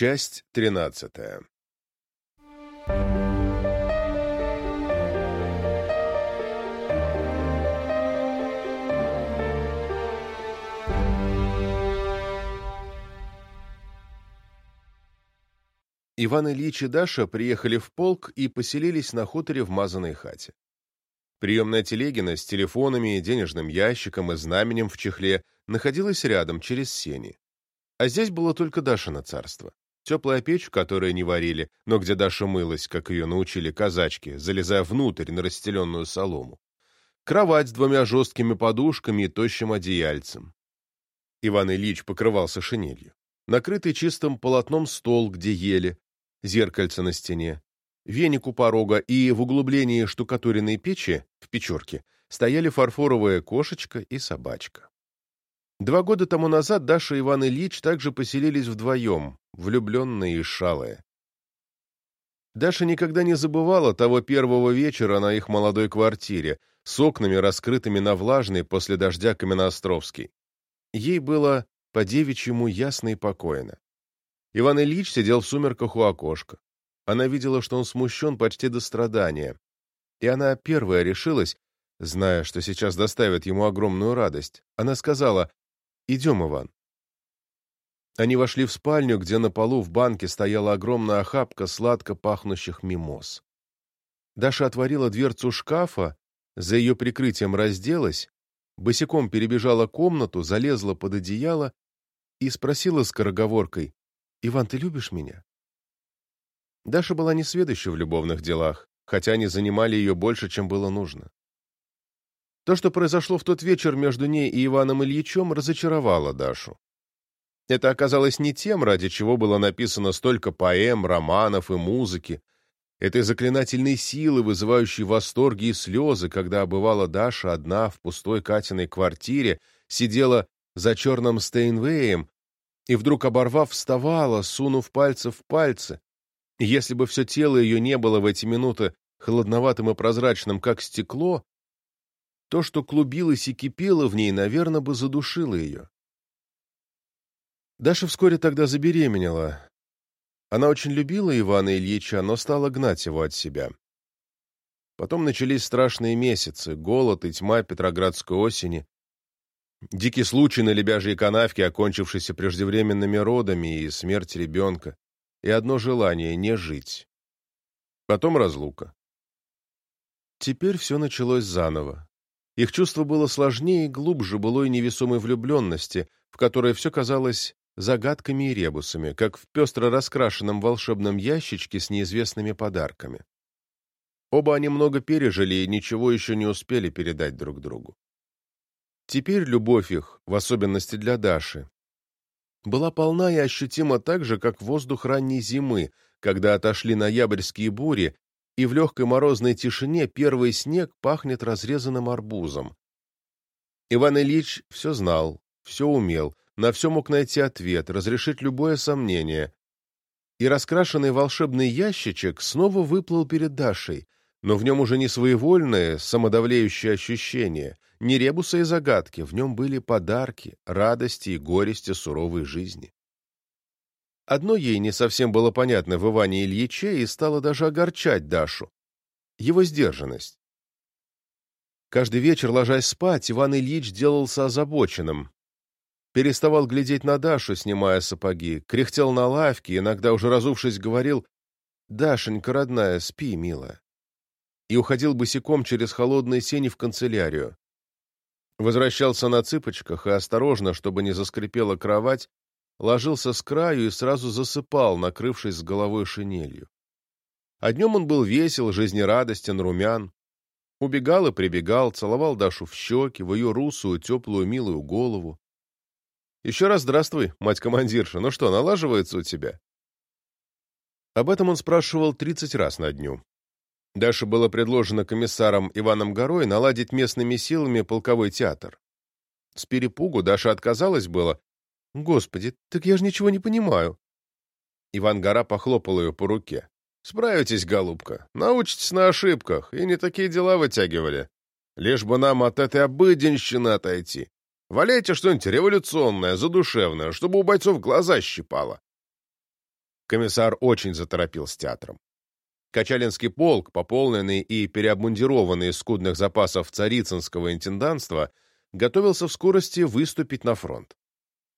Часть тринадцатая. Иван Ильич и Даша приехали в полк и поселились на хуторе в мазаной хате. Приемная Телегина с телефонами, денежным ящиком и знаменем в чехле находилась рядом, через сени. А здесь было только Дашино царство. Теплая печь, в которой не варили, но где Даша мылась, как ее научили казачки, залезая внутрь на расстеленную солому. Кровать с двумя жесткими подушками и тощим одеяльцем. Иван Ильич покрывался шинелью. Накрытый чистым полотном стол, где ели, зеркальце на стене, веник у порога, и в углублении штукатуренной печи, в печурке, стояли фарфоровая кошечка и собачка. Два года тому назад Даша и Иван Ильич также поселились вдвоем, влюбленные и шалые. Даша никогда не забывала того первого вечера на их молодой квартире, с окнами, раскрытыми на влажный после дождя Каменноостровский. Ей было по-девичьему ясно и покойно. Иван Ильич сидел в сумерках у окошка. Она видела, что он смущен почти до страдания. И она первая решилась, зная, что сейчас доставит ему огромную радость. Она сказала «Идем, Иван». Они вошли в спальню, где на полу в банке стояла огромная охапка сладко пахнущих мимоз. Даша отворила дверцу шкафа, за ее прикрытием разделась, босиком перебежала комнату, залезла под одеяло и спросила скороговоркой «Иван, ты любишь меня?» Даша была несведуща в любовных делах, хотя они занимали ее больше, чем было нужно. То, что произошло в тот вечер между ней и Иваном Ильичем, разочаровало Дашу. Это оказалось не тем, ради чего было написано столько поэм, романов и музыки, этой заклинательной силы, вызывающей восторги и слезы, когда бывала Даша одна в пустой Катиной квартире, сидела за черным Стейнвеем и вдруг, оборвав, вставала, сунув пальцы в пальцы. если бы все тело ее не было в эти минуты холодноватым и прозрачным, как стекло, то, что клубилось и кипело в ней, наверное, бы задушило ее. Даша вскоре тогда забеременела. Она очень любила Ивана Ильича, но стала гнать его от себя. Потом начались страшные месяцы, голод и тьма Петроградской осени, Дикий случай на лебяжьей канавке, окончившийся преждевременными родами и смерть ребенка. И одно желание — не жить. Потом разлука. Теперь все началось заново. Их чувство было сложнее и глубже былой невесомой влюбленности, в которой все казалось загадками и ребусами, как в пестро раскрашенном волшебном ящичке с неизвестными подарками. Оба они много пережили и ничего еще не успели передать друг другу. Теперь любовь их, в особенности для Даши, была полна и ощутима так же, как воздух ранней зимы, когда отошли ноябрьские бури, и в легкой морозной тишине первый снег пахнет разрезанным арбузом. Иван Ильич все знал, все умел, на все мог найти ответ, разрешить любое сомнение. И раскрашенный волшебный ящичек снова выплыл перед Дашей, но в нем уже не своевольное, самодавлеющее ощущение — не ребусы и загадки, в нем были подарки, радости и горести суровой жизни. Одно ей не совсем было понятно в Иване Ильиче и стало даже огорчать Дашу. Его сдержанность. Каждый вечер, ложась спать, Иван Ильич делался озабоченным. Переставал глядеть на Дашу, снимая сапоги, кряхтел на лавке, иногда уже разувшись, говорил «Дашенька, родная, спи, милая». И уходил босиком через холодные сени в канцелярию. Возвращался на цыпочках и осторожно, чтобы не заскрипела кровать, ложился с краю и сразу засыпал, накрывшись с головой шинелью. А днем он был весел, жизнерадостен, румян. Убегал и прибегал, целовал Дашу в щеки, в ее русую, теплую, милую голову. «Еще раз здравствуй, мать-командирша. Ну что, налаживается у тебя?» Об этом он спрашивал тридцать раз на дню. Даше было предложено комиссаром Иваном Горой наладить местными силами полковой театр. С перепугу Даша отказалась было. «Господи, так я же ничего не понимаю». Иван Гора похлопал ее по руке. «Справитесь, голубка, научитесь на ошибках, и не такие дела вытягивали. Лишь бы нам от этой обыденщины отойти. Валяйте что-нибудь революционное, задушевное, чтобы у бойцов глаза щипало». Комиссар очень заторопил с театром. Качалинский полк, пополненный и переобмундированный из скудных запасов царицынского интендантства, готовился в скорости выступить на фронт.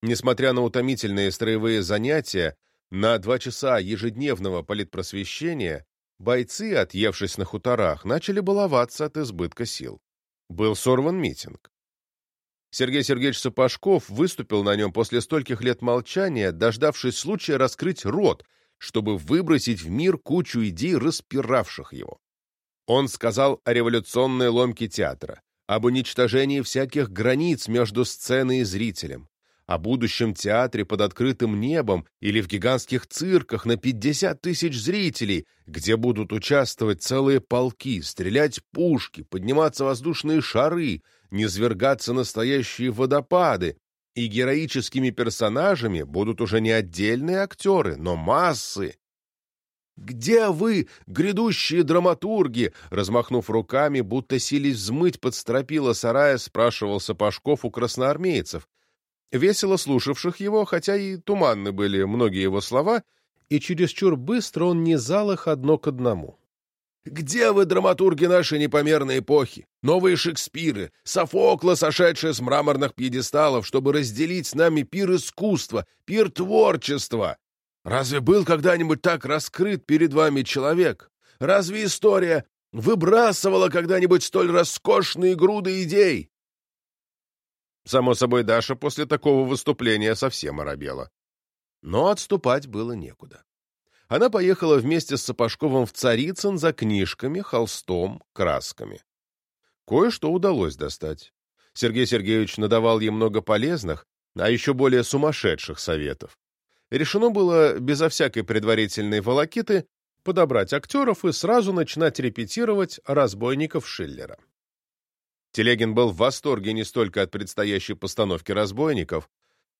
Несмотря на утомительные строевые занятия, на два часа ежедневного политпросвещения бойцы, отъевшись на хуторах, начали баловаться от избытка сил. Был сорван митинг. Сергей Сергеевич Сапожков выступил на нем после стольких лет молчания, дождавшись случая раскрыть рот, чтобы выбросить в мир кучу идей, распиравших его. Он сказал о революционной ломке театра, об уничтожении всяких границ между сценой и зрителем, о будущем театре под открытым небом или в гигантских цирках на 50 тысяч зрителей, где будут участвовать целые полки, стрелять пушки, подниматься воздушные шары, низвергаться настоящие водопады, и героическими персонажами будут уже не отдельные актеры, но массы. «Где вы, грядущие драматурги?» Размахнув руками, будто сились взмыть под стропила сарая, спрашивал Сапожков у красноармейцев, весело слушавших его, хотя и туманны были многие его слова, и чересчур быстро он низал их одно к одному. Где вы, драматурги нашей непомерной эпохи? Новые Шекспиры, Софокла, сошедшие с мраморных пьедесталов, чтобы разделить с нами пир искусства, пир творчества. Разве был когда-нибудь так раскрыт перед вами человек? Разве история выбрасывала когда-нибудь столь роскошные груды идей? Само собой, Даша после такого выступления совсем оробела. Но отступать было некуда она поехала вместе с Сапожковым в Царицын за книжками, холстом, красками. Кое-что удалось достать. Сергей Сергеевич надавал ей много полезных, а еще более сумасшедших советов. Решено было безо всякой предварительной волокиты подобрать актеров и сразу начинать репетировать разбойников Шиллера. Телегин был в восторге не столько от предстоящей постановки разбойников,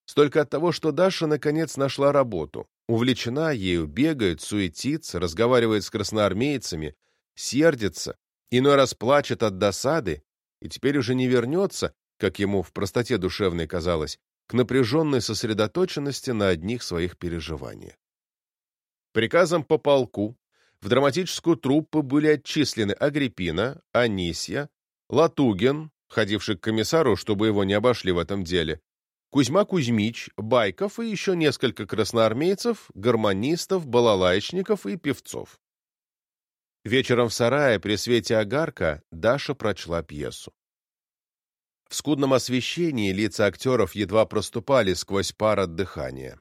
столько от того, что Даша наконец нашла работу, увлечена ею, бегает, суетится, разговаривает с красноармейцами, сердится, иной раз плачет от досады и теперь уже не вернется, как ему в простоте душевной казалось, к напряженной сосредоточенности на одних своих переживаниях. Приказом по полку в драматическую труппу были отчислены Агриппина, Анисья, Латугин, ходивший к комиссару, чтобы его не обошли в этом деле, Кузьма Кузьмич, Байков и еще несколько красноармейцев, гармонистов, балалайчников и певцов. Вечером в сарае при свете огарка Даша прочла пьесу. В скудном освещении лица актеров едва проступали сквозь пар от дыхания.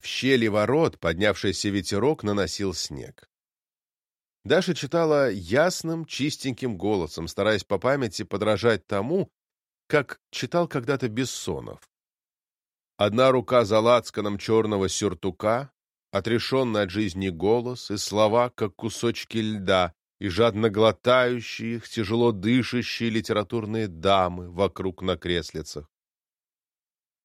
В щели ворот поднявшийся ветерок наносил снег. Даша читала ясным, чистеньким голосом, стараясь по памяти подражать тому, как читал когда-то Бессонов. Одна рука за лацканом черного сюртука, отрешенный от жизни голос и слова, как кусочки льда, и жадно глотающие их, тяжело дышащие литературные дамы вокруг на креслицах.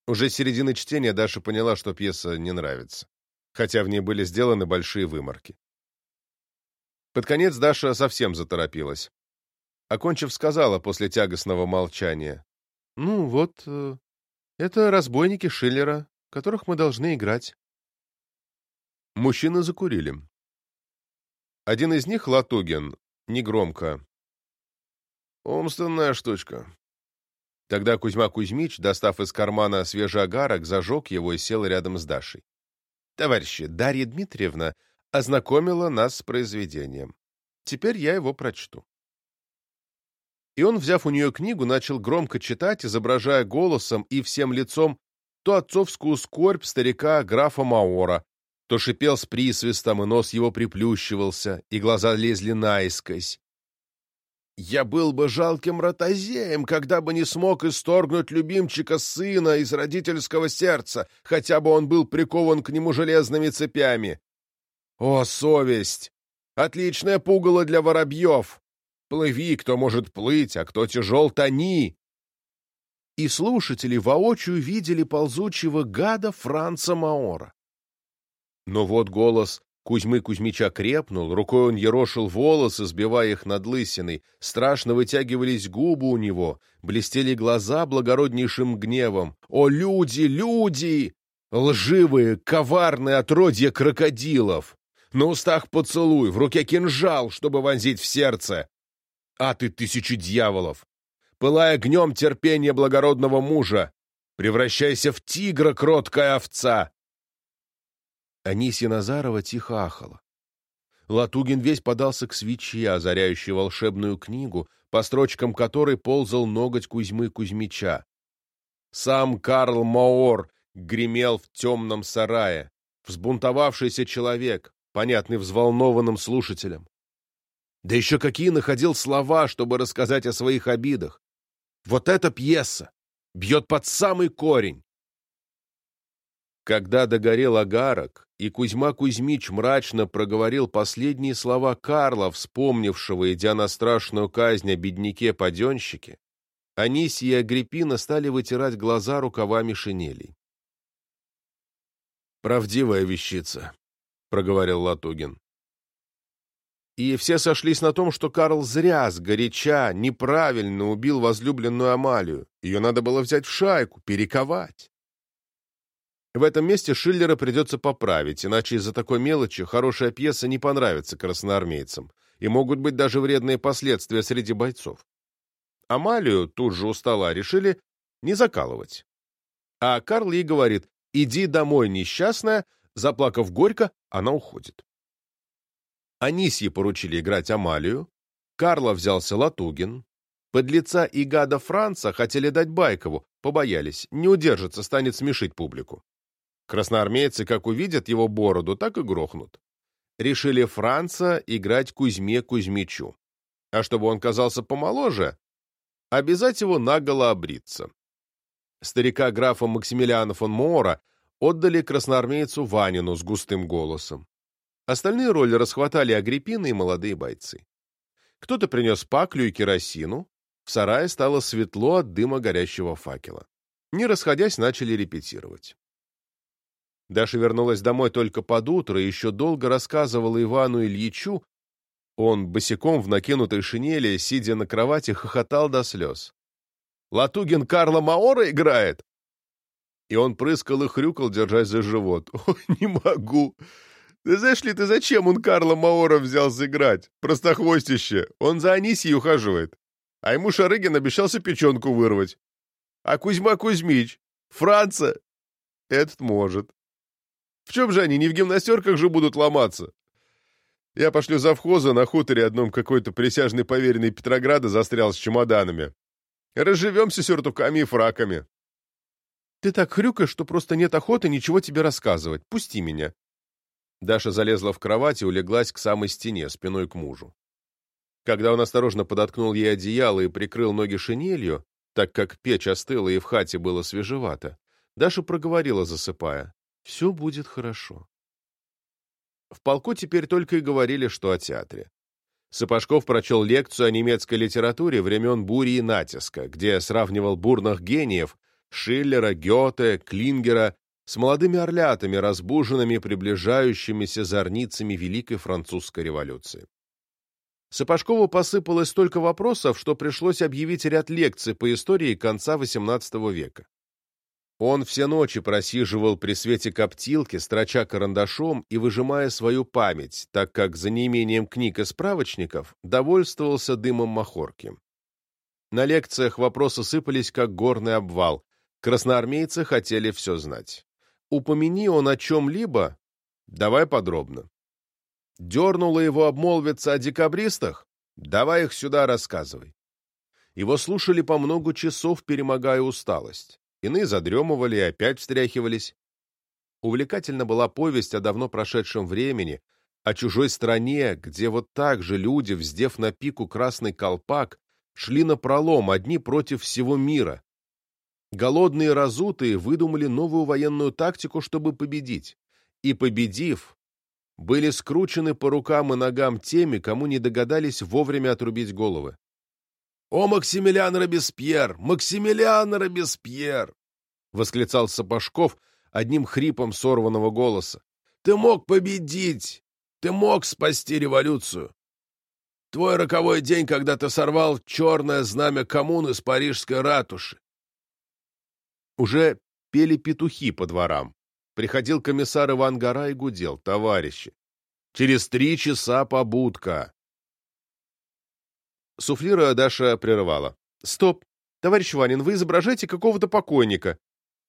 Уже с середины чтения Даша поняла, что пьеса не нравится, хотя в ней были сделаны большие выморки. Под конец Даша совсем заторопилась. Окончив, сказала после тягостного молчания. Ну, вот, э, это разбойники Шиллера, которых мы должны играть. Мужчины закурили. Один из них, Латугин, негромко. Умственная штучка. Тогда Кузьма Кузьмич, достав из кармана свежий огарок, зажег его и сел рядом с Дашей. Товарищи, Дарья Дмитриевна ознакомила нас с произведением. Теперь я его прочту. И он, взяв у нее книгу, начал громко читать, изображая голосом и всем лицом то отцовскую скорбь старика графа Маора, то шипел с присвистом, и нос его приплющивался, и глаза лезли наискось. «Я был бы жалким ротозеем, когда бы не смог исторгнуть любимчика сына из родительского сердца, хотя бы он был прикован к нему железными цепями. О, совесть! Отличное пугало для воробьев! Плыви, кто может плыть, а кто тяжел, тони!» И слушатели воочию видели ползучего гада Франца Маора. Но вот голос Кузьмы Кузьмича крепнул, рукой он ерошил волосы, сбивая их над лысиной, страшно вытягивались губы у него, блестели глаза благороднейшим гневом. «О, люди, люди!» Лживые, коварные отродья крокодилов. На устах поцелуй, в руке кинжал, чтобы вонзить в сердце. А ты тысячи дьяволов! Пылая огнем терпения благородного мужа, превращайся в тигра, кроткая овца!» Анисья Назарова тихо ахала. Латугин весь подался к свече, озаряющей волшебную книгу, по строчкам которой ползал ноготь Кузьмы Кузьмича. Сам Карл Маор гремел в темном сарае, взбунтовавшийся человек, понятный взволнованным слушателям. Да еще какие находил слова, чтобы рассказать о своих обидах. Вот эта пьеса бьет под самый корень. Когда догорел агарок, и Кузьма Кузьмич мрачно проговорил последние слова Карла, вспомнившего, идя на страшную казнь о бедняке-паденщике, Анисия и Агриппина стали вытирать глаза рукавами шинелей. «Правдивая вещица», — проговорил Латугин. И все сошлись на том, что Карл зря, сгоряча, неправильно убил возлюбленную Амалию. Ее надо было взять в шайку, перековать. В этом месте Шиллера придется поправить, иначе из-за такой мелочи хорошая пьеса не понравится красноармейцам, и могут быть даже вредные последствия среди бойцов. Амалию тут же у стола решили не закалывать. А Карл ей говорит, иди домой, несчастная, заплакав горько, она уходит. Анисье поручили играть Амалию, Карла взялся Латугин, подлеца и гада Франца хотели дать Байкову, побоялись, не удержится, станет смешить публику. Красноармейцы как увидят его бороду, так и грохнут. Решили Франца играть Кузьме Кузьмичу. А чтобы он казался помоложе, обязать его наголо обриться. Старика графа Максимилиана фон Моора отдали красноармейцу Ванину с густым голосом. Остальные роли расхватали Агриппины и молодые бойцы. Кто-то принес паклю и керосину, в сарае стало светло от дыма горящего факела. Не расходясь, начали репетировать. Даша вернулась домой только под утро и еще долго рассказывала Ивану Ильичу. Он, босиком в накинутой шинели, сидя на кровати, хохотал до слез. «Латугин Карла Маора играет?» И он прыскал и хрюкал, держась за живот. «Ой, не могу! Ты знаешь ли ты, зачем он Карла Маора взял сыграть? Простохвостище! Он за Анисией ухаживает. А ему Шарыгин обещался печенку вырвать. А Кузьма Кузьмич? Франца? Этот может. В чем же они, не в гимнастерках же будут ломаться? Я пошлю завхоза на хуторе одном какой-то присяжный поверенный Петрограда застрял с чемоданами. Разживемся сюртуками и фраками. Ты так хрюкаешь, что просто нет охоты ничего тебе рассказывать. Пусти меня. Даша залезла в кровать и улеглась к самой стене, спиной к мужу. Когда он осторожно подоткнул ей одеяло и прикрыл ноги шинелью, так как печь остыла и в хате было свежевато, Даша проговорила, засыпая. Все будет хорошо. В полку теперь только и говорили, что о театре. Сапожков прочел лекцию о немецкой литературе времен бури и натиска, где сравнивал бурных гениев Шиллера, Гёте, Клингера с молодыми орлятами, разбуженными приближающимися зорницами Великой Французской революции. Сапожкову посыпалось столько вопросов, что пришлось объявить ряд лекций по истории конца XVIII века. Он все ночи просиживал при свете коптилки, строча карандашом и выжимая свою память, так как за неимением книг и справочников довольствовался дымом махорки. На лекциях вопросы сыпались, как горный обвал. Красноармейцы хотели все знать. Упомяни он о чем-либо, давай подробно. Дернуло его обмолвиться о декабристах? Давай их сюда рассказывай. Его слушали по много часов, перемогая усталость иные задремывали и опять встряхивались. Увлекательна была повесть о давно прошедшем времени, о чужой стране, где вот так же люди, вздев на пику красный колпак, шли на пролом одни против всего мира. Голодные разутые выдумали новую военную тактику, чтобы победить. И, победив, были скручены по рукам и ногам теми, кому не догадались вовремя отрубить головы. «О, Максимилиан Робеспьер! Максимилиан Робеспьер!» — восклицал Сапожков одним хрипом сорванного голоса. «Ты мог победить! Ты мог спасти революцию! Твой роковой день, когда ты сорвал черное знамя коммуны с парижской ратуши!» Уже пели петухи по дворам. приходил комиссар Иван Гора и гудел. Товарищи, через три часа побудка. Суфлируя, Даша прерывала. «Стоп! Товарищ Ванин, вы изображаете какого-то покойника.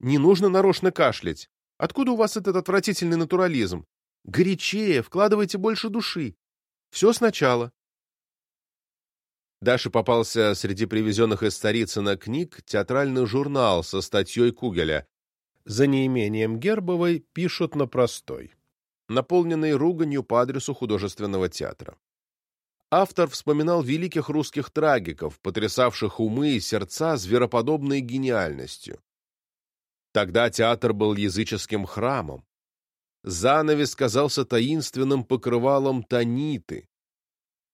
Не нужно нарочно кашлять. Откуда у вас этот отвратительный натурализм? Горячее, вкладывайте больше души. Все сначала. Даше попался среди привезенных из Старицына книг театральный журнал со статьей Кугеля. За неимением Гербовой пишут на простой, наполненный руганью по адресу художественного театра. Автор вспоминал великих русских трагиков, потрясавших умы и сердца звероподобной гениальностью. Тогда театр был языческим храмом. Занавес казался таинственным покрывалом таниты.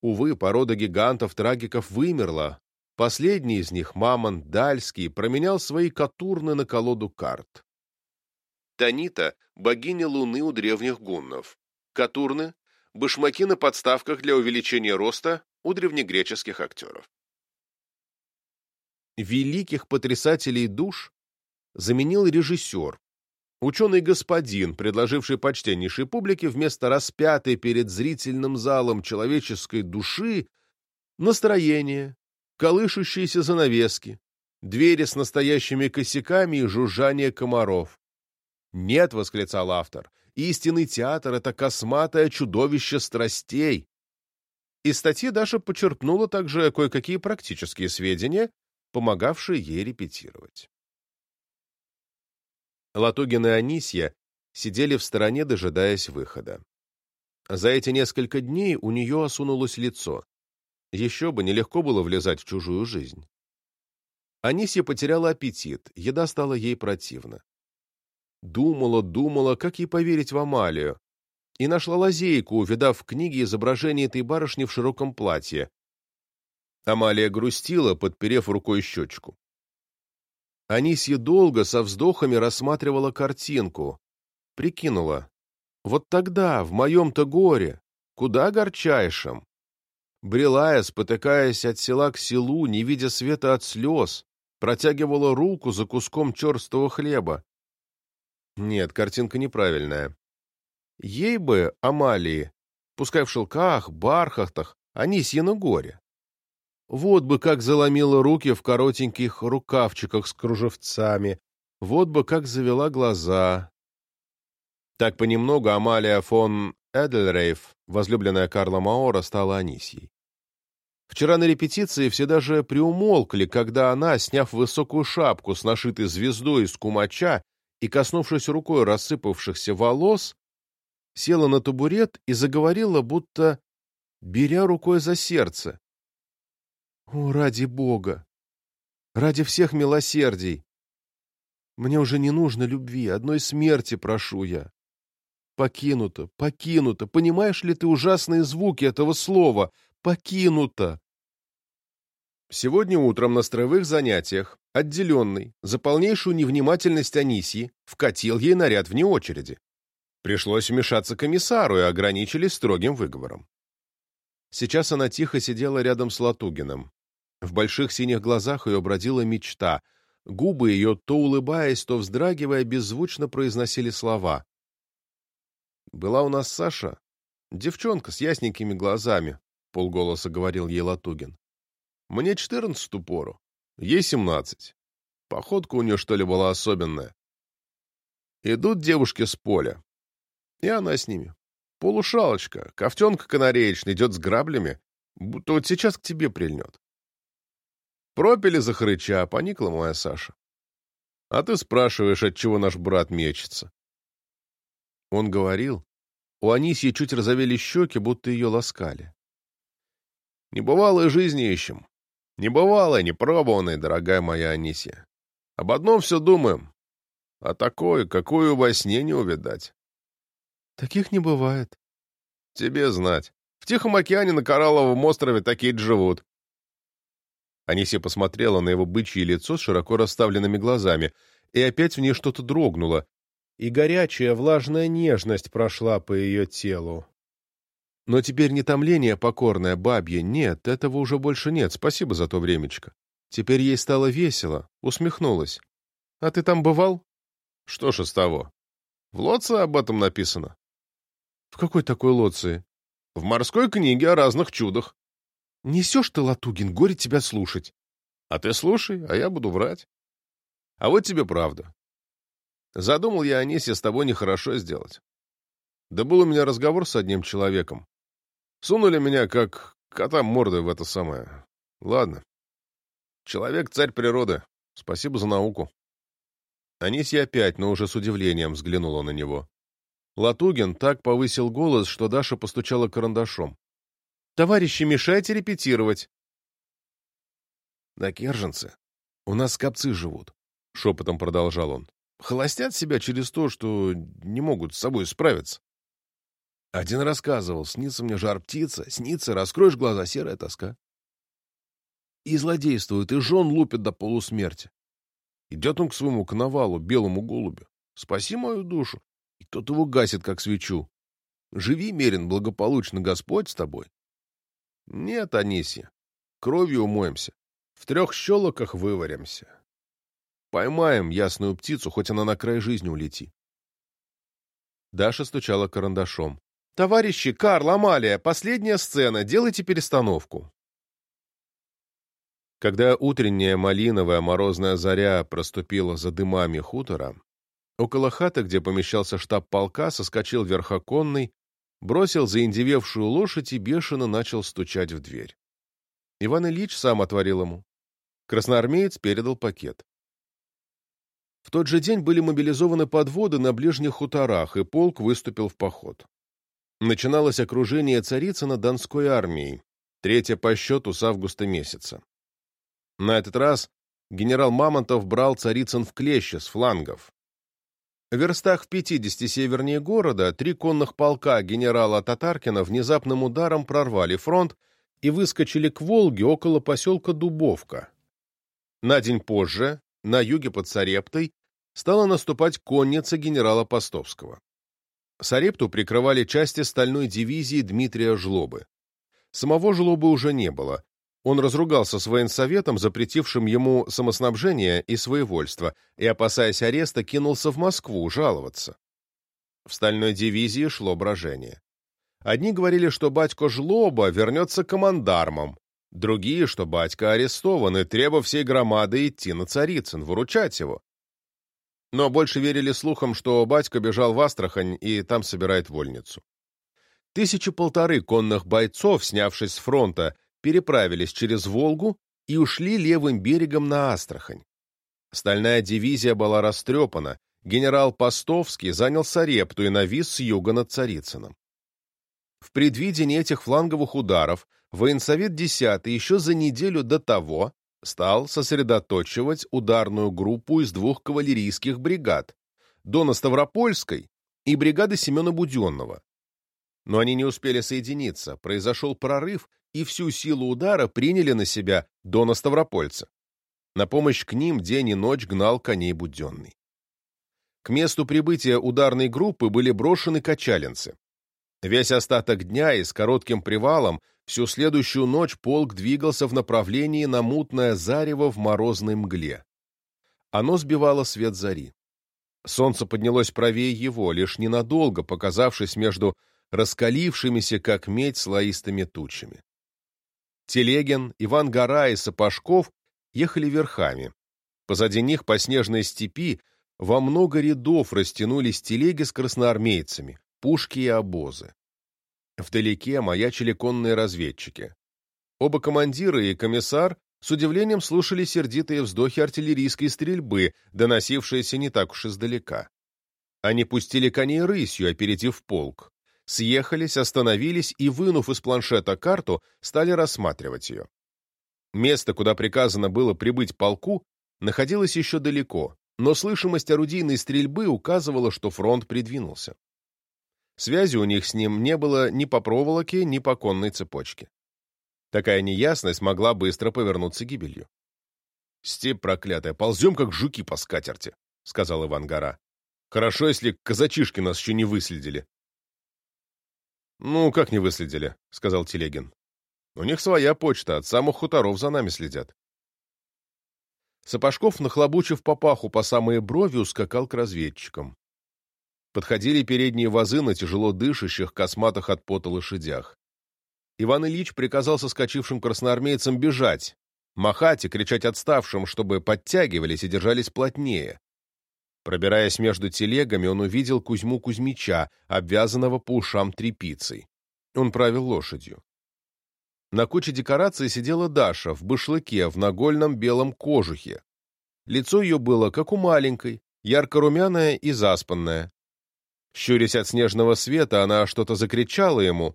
Увы, порода гигантов-трагиков вымерла. Последний из них, Мамонт Дальский, променял свои катурны на колоду карт. Танита — богиня Луны у древних гуннов. Катурны — башмаки на подставках для увеличения роста у древнегреческих актеров. Великих потрясателей душ заменил режиссер, ученый господин, предложивший почтеннейшей публике вместо распятой перед зрительным залом человеческой души настроение, колышущиеся занавески, двери с настоящими косяками и жужжание комаров. «Нет», — восклицал автор, — «истинный театр — это косматое чудовище страстей». Из статьи Даша почерпнула также кое-какие практические сведения, помогавшие ей репетировать. Латугин и Анисья сидели в стороне, дожидаясь выхода. За эти несколько дней у нее осунулось лицо. Еще бы, нелегко было влезать в чужую жизнь. Анисья потеряла аппетит, еда стала ей противна. Думала, думала, как ей поверить в Амалию, и нашла лазейку, увидав в книге изображение этой барышни в широком платье. Амалия грустила, подперев рукой щечку. Анисья долго со вздохами рассматривала картинку. Прикинула. Вот тогда, в моем-то горе, куда горчайшим? Брела я, спотыкаясь от села к селу, не видя света от слез, протягивала руку за куском черстого хлеба. Нет, картинка неправильная. Ей бы, Амалии, пускай в шелках, бархатах, Анисьино горе. Вот бы как заломила руки в коротеньких рукавчиках с кружевцами, вот бы как завела глаза. Так понемногу Амалия фон Эдельрейф, возлюбленная Карла Маора, стала Анисьей. Вчера на репетиции все даже приумолкли, когда она, сняв высокую шапку с нашитой звездой из кумача и коснувшись рукой рассыпавшихся волос, села на табурет и заговорила, будто беря рукой за сердце. О, ради Бога! Ради всех милосердий! Мне уже не нужно любви, одной смерти прошу я. Покинуто, покинуто, понимаешь ли ты ужасные звуки этого слова? Покинуто! Сегодня утром на строевых занятиях, отделенный, за полнейшую невнимательность Анисьи, вкатил ей наряд вне очереди. Пришлось вмешаться комиссару и ограничились строгим выговором. Сейчас она тихо сидела рядом с Латугиным. В больших синих глазах ее бродила мечта. Губы ее, то улыбаясь, то вздрагивая, беззвучно произносили слова. «Была у нас Саша, девчонка с ясненькими глазами», — полголоса говорил ей Латугин. «Мне четырнадцатую пору, ей семнадцать. Походка у нее, что ли, была особенная. Идут девушки с поля, и она с ними. Полушалочка, ковтенка канареечная, идет с граблями, будто вот сейчас к тебе прильнет. Пропили за хрыча, поникла моя Саша. А ты спрашиваешь, от чего наш брат мечется. Он говорил, у Анисьи чуть разовели щеки, будто ее ласкали. Небывалой жизни ищем. Небывалой, непробованной, дорогая моя Анисия. Об одном все думаем. А такое, какую во сне не увидать. Таких не бывает. Тебе знать. В Тихом океане на Коралловом острове такие живут. Анисия посмотрела на его бычье лицо с широко расставленными глазами, и опять в ней что-то дрогнуло, и горячая влажная нежность прошла по ее телу. Но теперь не томление покорное бабье, нет, этого уже больше нет, спасибо за то времечко. Теперь ей стало весело, усмехнулась. «А ты там бывал?» «Что ж из того? В Лоце об этом написано. В какой такой Лоции? В морской книге о разных чудах. Несешь ты, Латугин, горе тебя слушать. А ты слушай, а я буду врать. А вот тебе правда. Задумал я, Анисе, с тобой нехорошо сделать. Да был у меня разговор с одним человеком. Сунули меня, как кота мордой в это самое. Ладно. Человек — царь природы. Спасибо за науку. Анисья опять, но уже с удивлением взглянула на него. Латугин так повысил голос, что Даша постучала карандашом. «Товарищи, мешайте репетировать!» «На Керженце у нас скопцы живут», — шепотом продолжал он. «Холостят себя через то, что не могут с собой справиться. Один рассказывал, снится мне жар-птица, снится, раскроешь глаза, серая тоска. И злодействует, и жен лупит до полусмерти. Идет он к своему коновалу, белому голубю. Спаси мою душу. И тот его гасит, как свечу. Живи, Мерин, благополучно, Господь с тобой. Нет, Анисия, кровью умоемся. В трех щелоках вываримся. Поймаем ясную птицу, хоть она на край жизни улети. Даша стучала карандашом. «Товарищи, Карл, Амалия, последняя сцена, делайте перестановку». Когда утренняя малиновая морозная заря проступила за дымами хутора, около хаты, где помещался штаб полка, соскочил верхоконный, бросил заиндевевшую лошадь и бешено начал стучать в дверь. Иван Ильич сам отворил ему. Красноармеец передал пакет. В тот же день были мобилизованы подводы на ближних хуторах, и полк выступил в поход начиналось окружение Царицына Донской армией, третье по счету с августа месяца. На этот раз генерал Мамонтов брал Царицын в клещи с флангов. В верстах в 50 севернее города три конных полка генерала Татаркина внезапным ударом прорвали фронт и выскочили к Волге около поселка Дубовка. На день позже, на юге под Сарептой, стала наступать конница генерала Постовского. Сарепту прикрывали части стальной дивизии Дмитрия Жлобы. Самого Жлобы уже не было. Он разругался с военсоветом, запретившим ему самоснабжение и своевольство, и, опасаясь ареста, кинулся в Москву жаловаться. В стальной дивизии шло брожение. Одни говорили, что батько Жлоба вернется командармом, другие, что батька арестован, и требовал всей громады идти на Царицын, выручать его но больше верили слухам, что батька бежал в Астрахань и там собирает вольницу. Тысячи полторы конных бойцов, снявшись с фронта, переправились через Волгу и ушли левым берегом на Астрахань. Стальная дивизия была растрепана, генерал Постовский занял Сарепту и навис с юга над Царицыным. В предвидении этих фланговых ударов военсовет 10 еще за неделю до того стал сосредоточивать ударную группу из двух кавалерийских бригад – Дона Ставропольской и бригады Семена Буденного. Но они не успели соединиться, произошел прорыв, и всю силу удара приняли на себя Дона Ставропольца. На помощь к ним день и ночь гнал коней Буденный. К месту прибытия ударной группы были брошены качалинцы. Весь остаток дня и с коротким привалом Всю следующую ночь полк двигался в направлении на мутное зарево в морозной мгле. Оно сбивало свет зари. Солнце поднялось правее его, лишь ненадолго показавшись между раскалившимися, как медь, слоистыми тучами. Телегин, Иван Гора и Сапожков ехали верхами. Позади них по снежной степи во много рядов растянулись телеги с красноармейцами, пушки и обозы. Вдалеке маячили конные разведчики. Оба командира и комиссар с удивлением слушали сердитые вздохи артиллерийской стрельбы, доносившиеся не так уж издалека. Они пустили коней рысью, опередив полк. Съехались, остановились и, вынув из планшета карту, стали рассматривать ее. Место, куда приказано было прибыть полку, находилось еще далеко, но слышимость орудийной стрельбы указывала, что фронт придвинулся. Связи у них с ним не было ни по проволоке, ни по конной цепочке. Такая неясность могла быстро повернуться гибелью. «Степь проклятая, ползем, как жуки по скатерти», — сказал Иван Гора. «Хорошо, если казачишки нас еще не выследили». «Ну, как не выследили?» — сказал Телегин. «У них своя почта, от самых хуторов за нами следят». Сапожков, нахлобучив папаху по самые брови, ускакал к разведчикам. Подходили передние вазы на тяжело дышащих, косматых от пота лошадях. Иван Ильич приказал соскочившим красноармейцам бежать, махать и кричать отставшим, чтобы подтягивались и держались плотнее. Пробираясь между телегами, он увидел Кузьму Кузьмича, обвязанного по ушам тряпицей. Он правил лошадью. На куче декораций сидела Даша в башлыке, в нагольном белом кожухе. Лицо ее было, как у маленькой, ярко-румяное и заспанное. Щурясь от снежного света, она что-то закричала ему,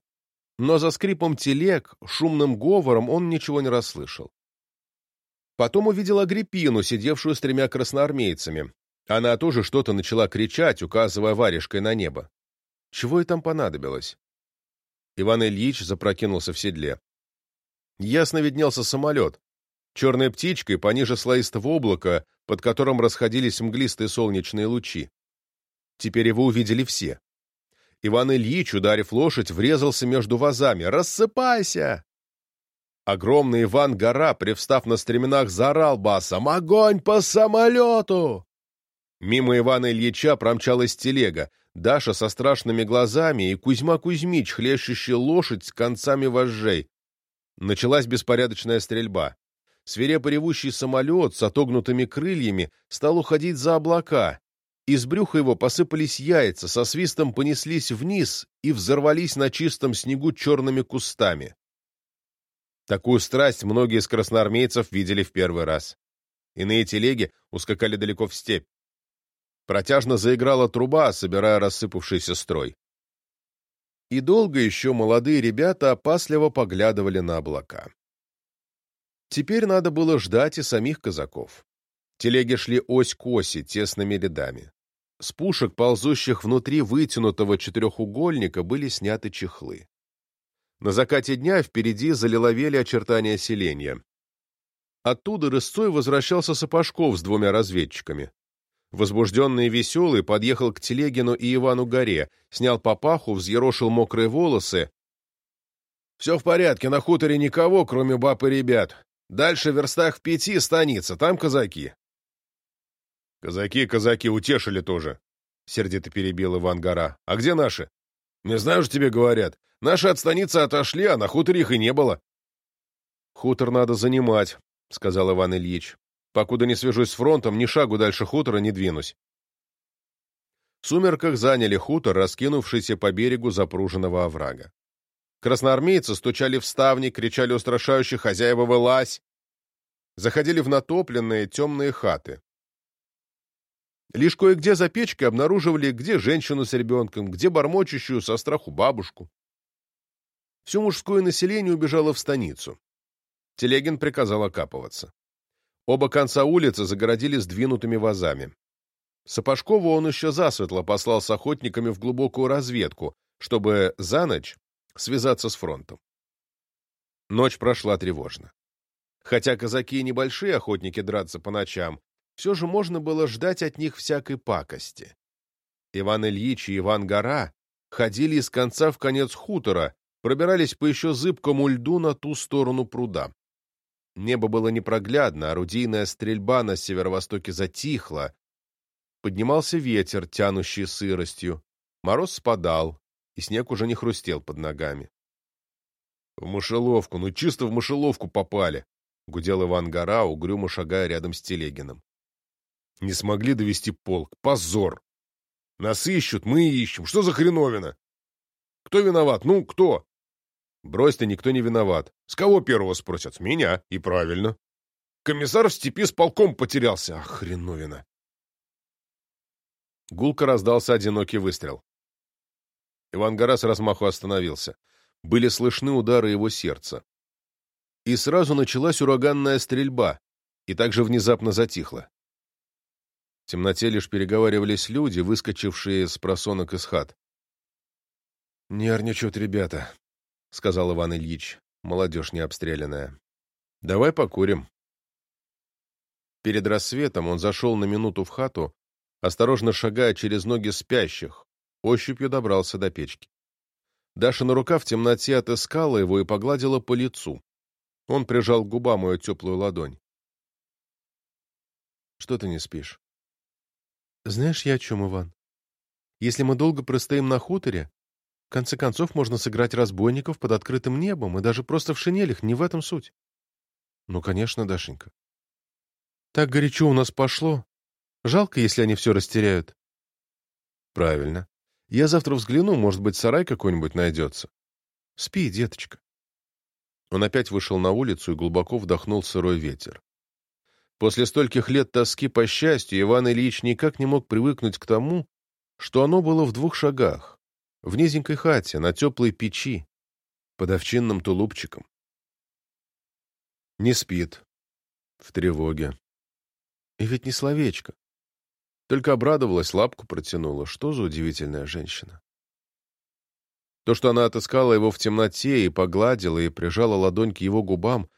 но за скрипом телег, шумным говором он ничего не расслышал. Потом увидел Агриппину, сидевшую с тремя красноармейцами. Она тоже что-то начала кричать, указывая варежкой на небо. Чего ей там понадобилось? Иван Ильич запрокинулся в седле. Ясно виднелся самолет. Черной птичкой пониже слоистого облака, под которым расходились мглистые солнечные лучи. Теперь его увидели все. Иван Ильич, ударив лошадь, врезался между вазами. «Рассыпайся!» Огромный Иван Гора, привстав на стременах, заорал басом «Огонь по самолету!» Мимо Ивана Ильича промчалась телега, Даша со страшными глазами и Кузьма Кузьмич, хлещущий лошадь с концами вожжей. Началась беспорядочная стрельба. Свирепо ревущий самолет с отогнутыми крыльями стал уходить за облака. Из брюха его посыпались яйца, со свистом понеслись вниз и взорвались на чистом снегу черными кустами. Такую страсть многие из красноармейцев видели в первый раз. Иные телеги ускакали далеко в степь. Протяжно заиграла труба, собирая рассыпавшийся строй. И долго еще молодые ребята опасливо поглядывали на облака. Теперь надо было ждать и самих казаков. Телеги шли ось к оси, тесными рядами. С пушек, ползущих внутри вытянутого четырехугольника, были сняты чехлы. На закате дня впереди залиловели очертания селения. Оттуда рысцой возвращался Сапожков с двумя разведчиками. Возбужденный и веселый подъехал к Телегину и Ивану Горе, снял папаху, взъерошил мокрые волосы. «Все в порядке, на хуторе никого, кроме баб и ребят. Дальше в верстах в пяти станица, там казаки». «Казаки, казаки, утешили тоже», — сердито перебил Иван Гора. «А где наши?» «Не знаю же тебе говорят. Наши от станицы отошли, а на хуторе их и не было». «Хутор надо занимать», — сказал Иван Ильич. Покуда не свяжусь с фронтом, ни шагу дальше хутора не двинусь. В сумерках заняли хутор, раскинувшийся по берегу запруженного оврага. Красноармейцы стучали в ставни, кричали устрашающе «Хозяева, вылазь!» Заходили в натопленные темные хаты. Лишь кое-где за печкой обнаруживали, где женщину с ребенком, где бормочущую со страху бабушку. Все мужское население убежало в станицу. Телегин приказал окапываться. Оба конца улицы загородили сдвинутыми вазами. Сапожкову он еще засветло послал с охотниками в глубокую разведку, чтобы за ночь связаться с фронтом. Ночь прошла тревожно. Хотя казаки и небольшие охотники драться по ночам, все же можно было ждать от них всякой пакости. Иван Ильич и Иван Гора ходили из конца в конец хутора, пробирались по еще зыбкому льду на ту сторону пруда. Небо было непроглядно, орудийная стрельба на северо-востоке затихла. Поднимался ветер, тянущий сыростью. Мороз спадал, и снег уже не хрустел под ногами. — В мышеловку, ну чисто в мышеловку попали! — гудел Иван Гора, угрюмо шагая рядом с Телегиным. — Не смогли довести полк. Позор! Нас ищут, мы ищем. Что за хреновина? Кто виноват? Ну, кто? Брось ты, никто не виноват. С кого первого спросят? С меня. И правильно. Комиссар в степи с полком потерялся. Ах, хреновина. Гулко раздался одинокий выстрел. Иван Гора с размаху остановился. Были слышны удары его сердца. И сразу началась ураганная стрельба, и также внезапно затихла. В темноте лишь переговаривались люди, выскочившие с просонок из хат. «Нервничают ребята», — сказал Иван Ильич, молодежь необстрелянная. — Давай покурим. Перед рассветом он зашел на минуту в хату, осторожно шагая через ноги спящих, ощупью добрался до печки. Дашина рука в темноте отыскала его и погладила по лицу. Он прижал к губам ее теплую ладонь. — Что ты не спишь? — Знаешь, я о чем, Иван? Если мы долго простоим на хуторе, в конце концов можно сыграть разбойников под открытым небом и даже просто в шинелях, не в этом суть. Ну, конечно, Дашенька. Так горячо у нас пошло. Жалко, если они все растеряют. Правильно. Я завтра взгляну, может быть, сарай какой-нибудь найдется. Спи, деточка. Он опять вышел на улицу и глубоко вдохнул сырой ветер. После стольких лет тоски по счастью Иван Ильич никак не мог привыкнуть к тому, что оно было в двух шагах, в низенькой хате, на теплой печи, под овчинным тулупчиком. Не спит, в тревоге. И ведь не словечко. Только обрадовалась, лапку протянула. Что за удивительная женщина? То, что она отыскала его в темноте и погладила, и прижала ладонь к его губам,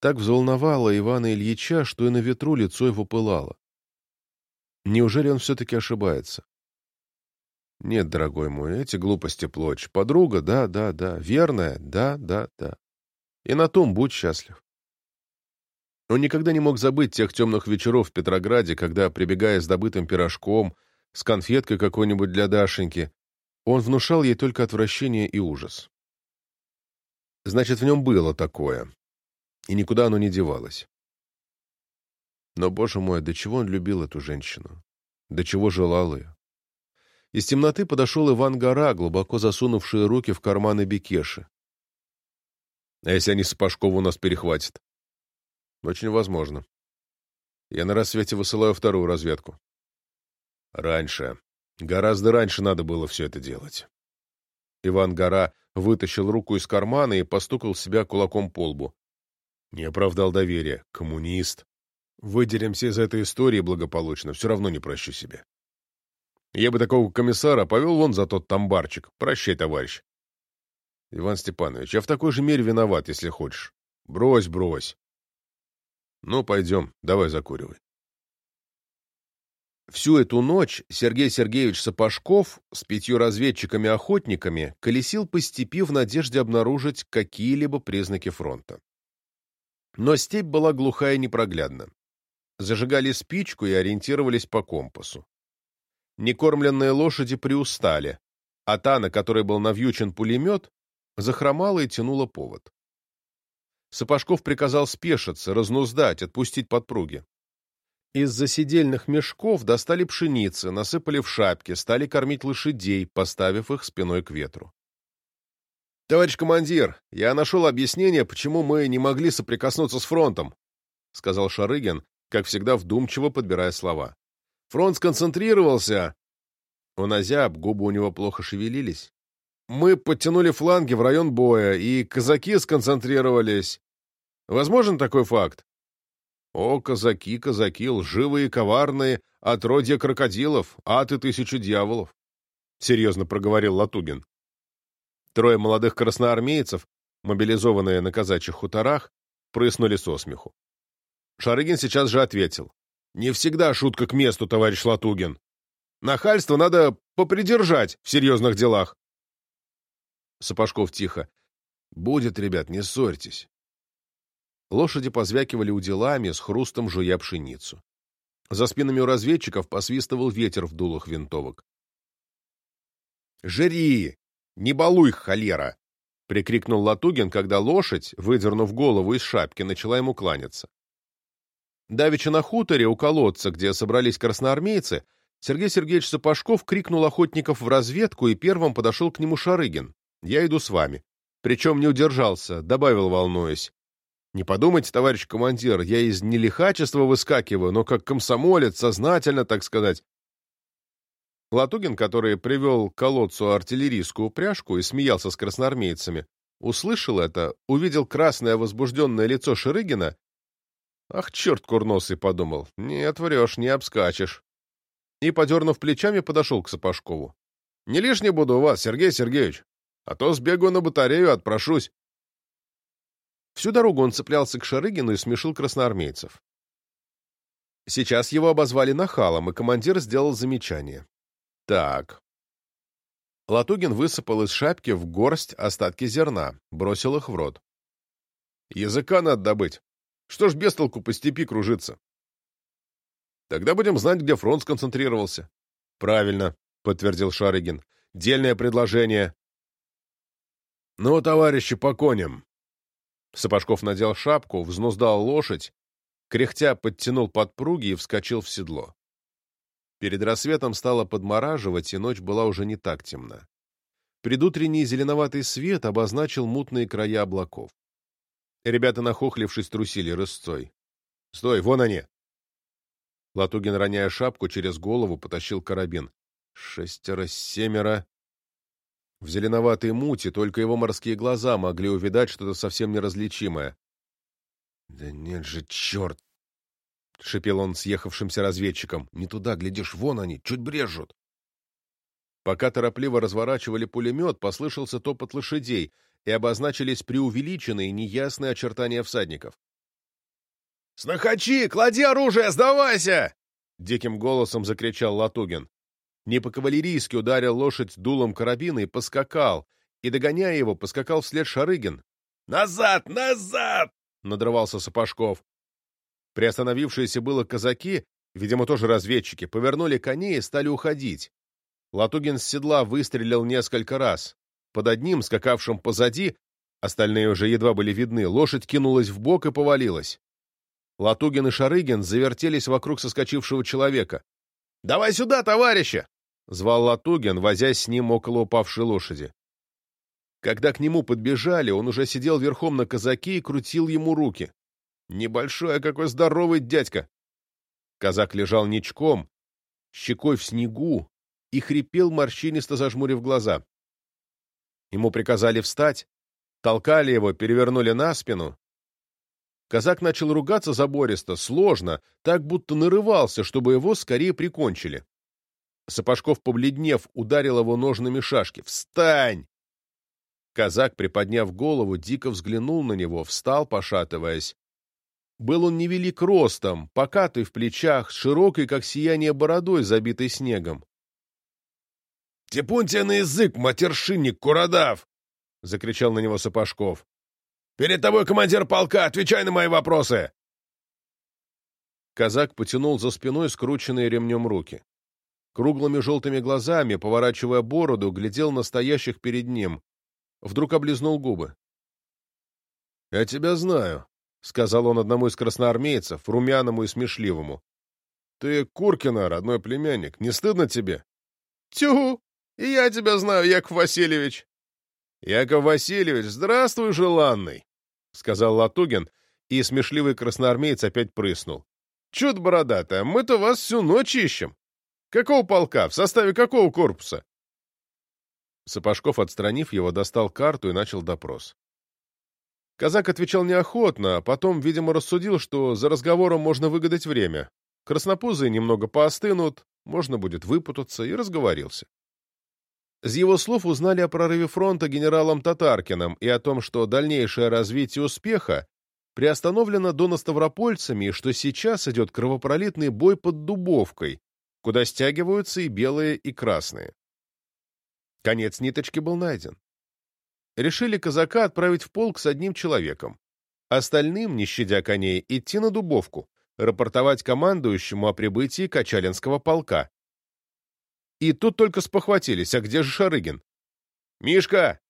так взволновало Ивана Ильича, что и на ветру лицо его пылало. Неужели он все-таки ошибается? Нет, дорогой мой, эти глупости плочь. Подруга, да, да, да. Верная, да, да, да. И на том будь счастлив. Он никогда не мог забыть тех темных вечеров в Петрограде, когда, прибегая с добытым пирожком, с конфеткой какой-нибудь для Дашеньки, он внушал ей только отвращение и ужас. Значит, в нем было такое, и никуда оно не девалось. Но, боже мой, до чего он любил эту женщину? До чего желал ее? Из темноты подошел Иван Гора, глубоко засунувший руки в карманы Бекеши. А если они Сапожкову нас перехватят? Очень возможно. Я на рассвете высылаю вторую разведку. Раньше. Гораздо раньше надо было все это делать. Иван Гора вытащил руку из кармана и постукал себя кулаком по лбу. Не оправдал доверия. Коммунист. Выдеремся из этой истории благополучно, все равно не прощу себе. Я бы такого комиссара повел вон за тот тамбарчик. Прощай, товарищ. Иван Степанович, я в такой же мере виноват, если хочешь. Брось, брось. Ну, пойдем, давай закуривай. Всю эту ночь Сергей Сергеевич Сапожков с пятью разведчиками-охотниками колесил по степи в надежде обнаружить какие-либо признаки фронта. Но степь была глухая и непроглядна. Зажигали спичку и ориентировались по компасу. Некормленные лошади приустали, а та, на которой был навьючен пулемет, захромала и тянула повод. Сапожков приказал спешиться, разнуздать, отпустить подпруги. Из засидельных мешков достали пшеницы, насыпали в шапки, стали кормить лошадей, поставив их спиной к ветру. «Товарищ командир, я нашел объяснение, почему мы не могли соприкоснуться с фронтом», сказал Шарыгин, как всегда вдумчиво подбирая слова. «Фронт сконцентрировался». Он озяб, губы у него плохо шевелились. «Мы подтянули фланги в район боя, и казаки сконцентрировались. Возможен такой факт?» О, казаки, казаки, лживые, коварные, отродья крокодилов, ад и тысячу дьяволов! — серьезно проговорил Латугин. Трое молодых красноармейцев, мобилизованные на казачьих хуторах, прыснули со смеху. Шарыгин сейчас же ответил. «Не всегда шутка к месту, товарищ Латугин. Нахальство надо попридержать в серьезных делах». Сапожков тихо. «Будет, ребят, не ссорьтесь. Лошади позвякивали уделами, с хрустом жуя пшеницу. За спинами у разведчиков посвистывал ветер в дулах винтовок. «Жри! Не балуй, холера!» — прикрикнул Латугин, когда лошадь, выдернув голову из шапки, начала ему кланяться. Давеча на хуторе у колодца, где собрались красноармейцы, Сергей Сергеевич Сапожков крикнул охотников в разведку, и первым подошел к нему Шарыгин. «Я иду с вами». Причем не удержался, добавил, волнуясь. Не подумайте, товарищ командир, я из нелихачества выскакиваю, но как комсомолец, сознательно, так сказать. Латугин, который привел к колодцу артиллерийскую упряжку и смеялся с красноармейцами, услышал это, увидел красное возбужденное лицо Шерыгина. Ах, черт курносый, подумал, не отврешь, не обскачешь. И, подернув плечами, подошел к Сапожкову. Не лишний буду у вас, Сергей Сергеевич, а то сбегаю на батарею, отпрошусь. Всю дорогу он цеплялся к Шарыгину и смешил красноармейцев. Сейчас его обозвали нахалом, и командир сделал замечание. «Так». Латугин высыпал из шапки в горсть остатки зерна, бросил их в рот. «Языка надо добыть. Что ж без толку по степи кружиться?» «Тогда будем знать, где фронт сконцентрировался». «Правильно. подтвердил Шарыгин. «Дельное предложение». «Ну, товарищи, по коням». Сапожков надел шапку, взнуздал лошадь, кряхтя подтянул подпруги и вскочил в седло. Перед рассветом стало подмораживать, и ночь была уже не так темна. Предутренний зеленоватый свет обозначил мутные края облаков. Ребята, нахохлившись, трусили рысцой. «Стой, вон они!» Латугин, роняя шапку, через голову потащил карабин. Шестеро, семеро. В зеленоватой мути только его морские глаза могли увидать что-то совсем неразличимое. «Да нет же, черт!» — шипел он съехавшимся разведчиком. «Не туда, глядишь, вон они, чуть брежут!» Пока торопливо разворачивали пулемет, послышался топот лошадей, и обозначились преувеличенные неясные очертания всадников. «Снахачи, клади оружие, сдавайся!» — диким голосом закричал Латугин. Не по-кавалерийски ударил лошадь дулом карабина и поскакал, и, догоняя его, поскакал вслед Шарыгин. «Назад! Назад!» — надрывался Сапожков. Приостановившиеся было казаки, видимо, тоже разведчики, повернули коней и стали уходить. Латугин с седла выстрелил несколько раз. Под одним, скакавшим позади, остальные уже едва были видны, лошадь кинулась в бок и повалилась. Латугин и Шарыгин завертелись вокруг соскочившего человека. «Давай сюда, товарища!» — звал Латугин, возясь с ним около упавшей лошади. Когда к нему подбежали, он уже сидел верхом на казаке и крутил ему руки. Небольшой, а какой здоровый дядька! Казак лежал ничком, щекой в снегу, и хрипел, морщинисто зажмурив глаза. Ему приказали встать, толкали его, перевернули на спину. Казак начал ругаться забористо, сложно, так будто нарывался, чтобы его скорее прикончили. Сапожков, побледнев, ударил его ножными шашки. «Встань!» Казак, приподняв голову, дико взглянул на него, встал, пошатываясь. Был он невелик ростом, покатый в плечах, широкой, как сияние бородой, забитой снегом. — Типун тебе на язык, матершинник, курадав! — закричал на него Сапожков. — Перед тобой командир полка, отвечай на мои вопросы! Казак потянул за спиной скрученные ремнем руки. Круглыми желтыми глазами, поворачивая бороду, глядел на стоящих перед ним. Вдруг облизнул губы. — Я тебя знаю, — сказал он одному из красноармейцев, румяному и смешливому. — Ты Куркина, родной племянник. Не стыдно тебе? — Тю! И я тебя знаю, Яков Васильевич. — Яков Васильевич, здравствуй, желанный! — сказал Латугин, и смешливый красноармеец опять прыснул. — Чудо бородатое, мы-то вас всю ночь ищем. Какого полка? В составе какого корпуса? Сапожков, отстранив его, достал карту и начал допрос. Казак отвечал неохотно, а потом, видимо, рассудил, что за разговором можно выгадать время. Краснопузые немного поостынут, можно будет выпутаться, и разговорился. Из его слов узнали о прорыве фронта генералом Татаркиным и о том, что дальнейшее развитие успеха приостановлено доноставропольцами и что сейчас идет кровопролитный бой под Дубовкой, куда стягиваются и белые, и красные. Конец ниточки был найден решили казака отправить в полк с одним человеком. Остальным, не щадя коней, идти на Дубовку, рапортовать командующему о прибытии Качалинского полка. И тут только спохватились, а где же Шарыгин? «Мишка!»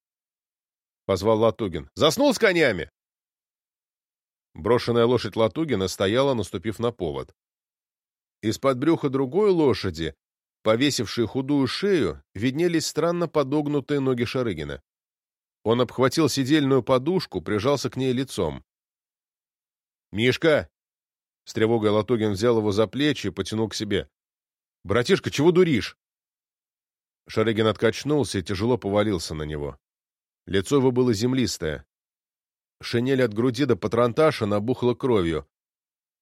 — позвал Латугин. «Заснул с конями?» Брошенная лошадь Латугина стояла, наступив на повод. Из-под брюха другой лошади, повесившей худую шею, виднелись странно подогнутые ноги Шарыгина. Он обхватил сидельную подушку, прижался к ней лицом. «Мишка!» С тревогой Латугин взял его за плечи и потянул к себе. «Братишка, чего дуришь?» Шарыгин откачнулся и тяжело повалился на него. Лицо его было землистое. Шинель от груди до патронташа набухла кровью.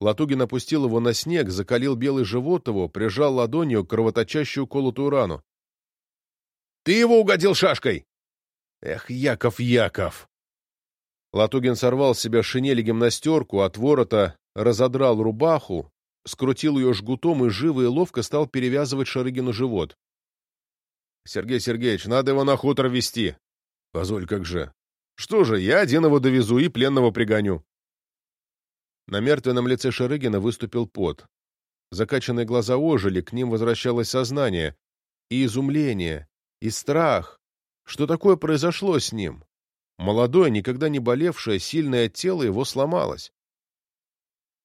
Латугин опустил его на снег, закалил белый живот его, прижал ладонью кровоточащую колотую рану. «Ты его угодил шашкой!» Эх, Яков, Яков! Латугин сорвал с себя шинели гимнастерку, от ворота разодрал рубаху, скрутил ее жгутом и живо и ловко стал перевязывать Шарыгину живот. — Сергей Сергеевич, надо его на хутор везти. — Позволь, как же. — Что же, я один его довезу и пленного пригоню. На мертвенном лице Шарыгина выступил пот. Закачанные глаза ожили, к ним возвращалось сознание. И изумление, и страх. Что такое произошло с ним? Молодое, никогда не болевшее, сильное тело его сломалось.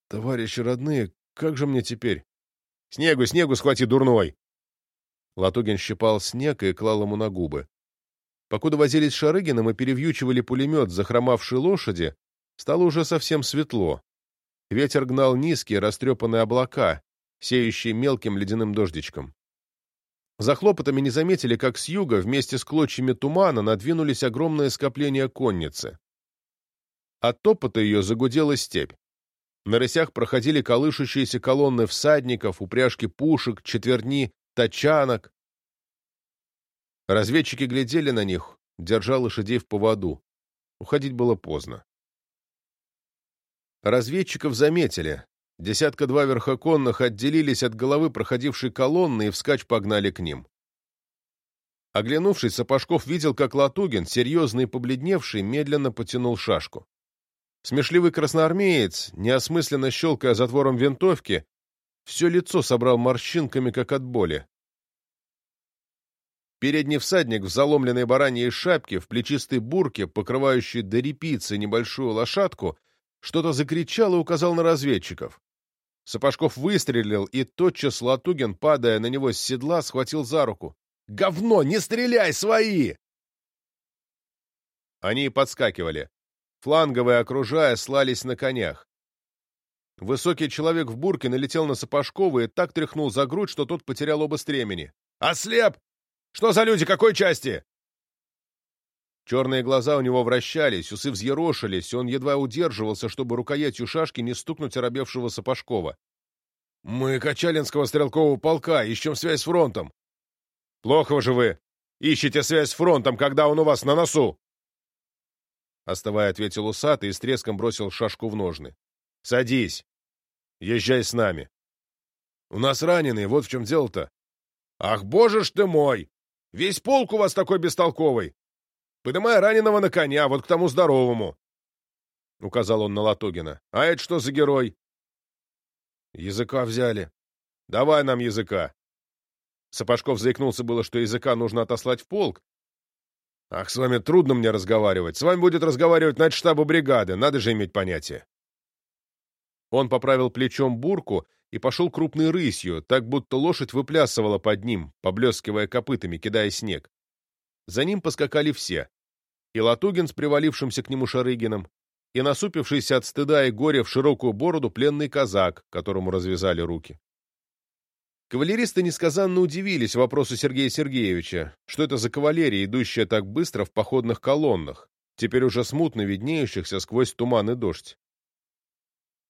«Товарищи родные, как же мне теперь?» «Снегу, снегу схвати, дурной!» Латугин щипал снег и клал ему на губы. Покуда возились с Шарыгиным и перевьючивали пулемет захромавшей лошади, стало уже совсем светло. Ветер гнал низкие, растрепанные облака, сеющие мелким ледяным дождичком. За хлопотами не заметили, как с юга вместе с клочьями тумана надвинулись огромные скопления конницы. От топота ее загудела степь. На рысях проходили колышущиеся колонны всадников, упряжки пушек, четверни, тачанок. Разведчики глядели на них, держа лошадей в поводу. Уходить было поздно. Разведчиков заметили. Десятка-два верхоконных отделились от головы проходившей колонны и вскачь погнали к ним. Оглянувшись, Сапожков видел, как Латугин, серьезный и побледневший, медленно потянул шашку. Смешливый красноармеец, неосмысленно щелкая затвором винтовки, все лицо собрал морщинками, как от боли. Передний всадник в заломленной бараньей шапке, в плечистой бурке, покрывающей до репицы небольшую лошадку, что-то закричал и указал на разведчиков. Сапожков выстрелил, и тотчас Латугин, падая на него с седла, схватил за руку. «Говно! Не стреляй, свои!» Они подскакивали. Фланговые, окружая, слались на конях. Высокий человек в бурке налетел на Сапожкова и так тряхнул за грудь, что тот потерял оба стремени. «Ослеп! Что за люди, какой части?» Черные глаза у него вращались, усы взъерошились, он едва удерживался, чтобы рукоятью шашки не стукнуть оробевшего Сапожкова. «Мы Качалинского стрелкового полка, ищем связь с фронтом». «Плохо же вы! Ищете связь с фронтом, когда он у вас на носу!» Оставая, ответил усатый и с треском бросил шашку в ножны. «Садись! Езжай с нами!» «У нас раненые, вот в чем дело-то!» «Ах, боже ж ты мой! Весь полк у вас такой бестолковый! Подымай раненого на коня, вот к тому здоровому!» — указал он на Латугина. «А это что за герой?» «Языка взяли. Давай нам языка!» Сапожков заикнулся было, что языка нужно отослать в полк. «Ах, с вами трудно мне разговаривать. С вами будет разговаривать начштаба бригады. Надо же иметь понятие». Он поправил плечом бурку и пошел крупной рысью, так будто лошадь выплясывала под ним, поблескивая копытами, кидая снег. За ним поскакали все. И Латугин с привалившимся к нему Шарыгином, и насупившийся от стыда и горя в широкую бороду пленный казак, которому развязали руки. Кавалеристы несказанно удивились вопросу Сергея Сергеевича, что это за кавалерия, идущая так быстро в походных колоннах, теперь уже смутно виднеющихся сквозь туман и дождь.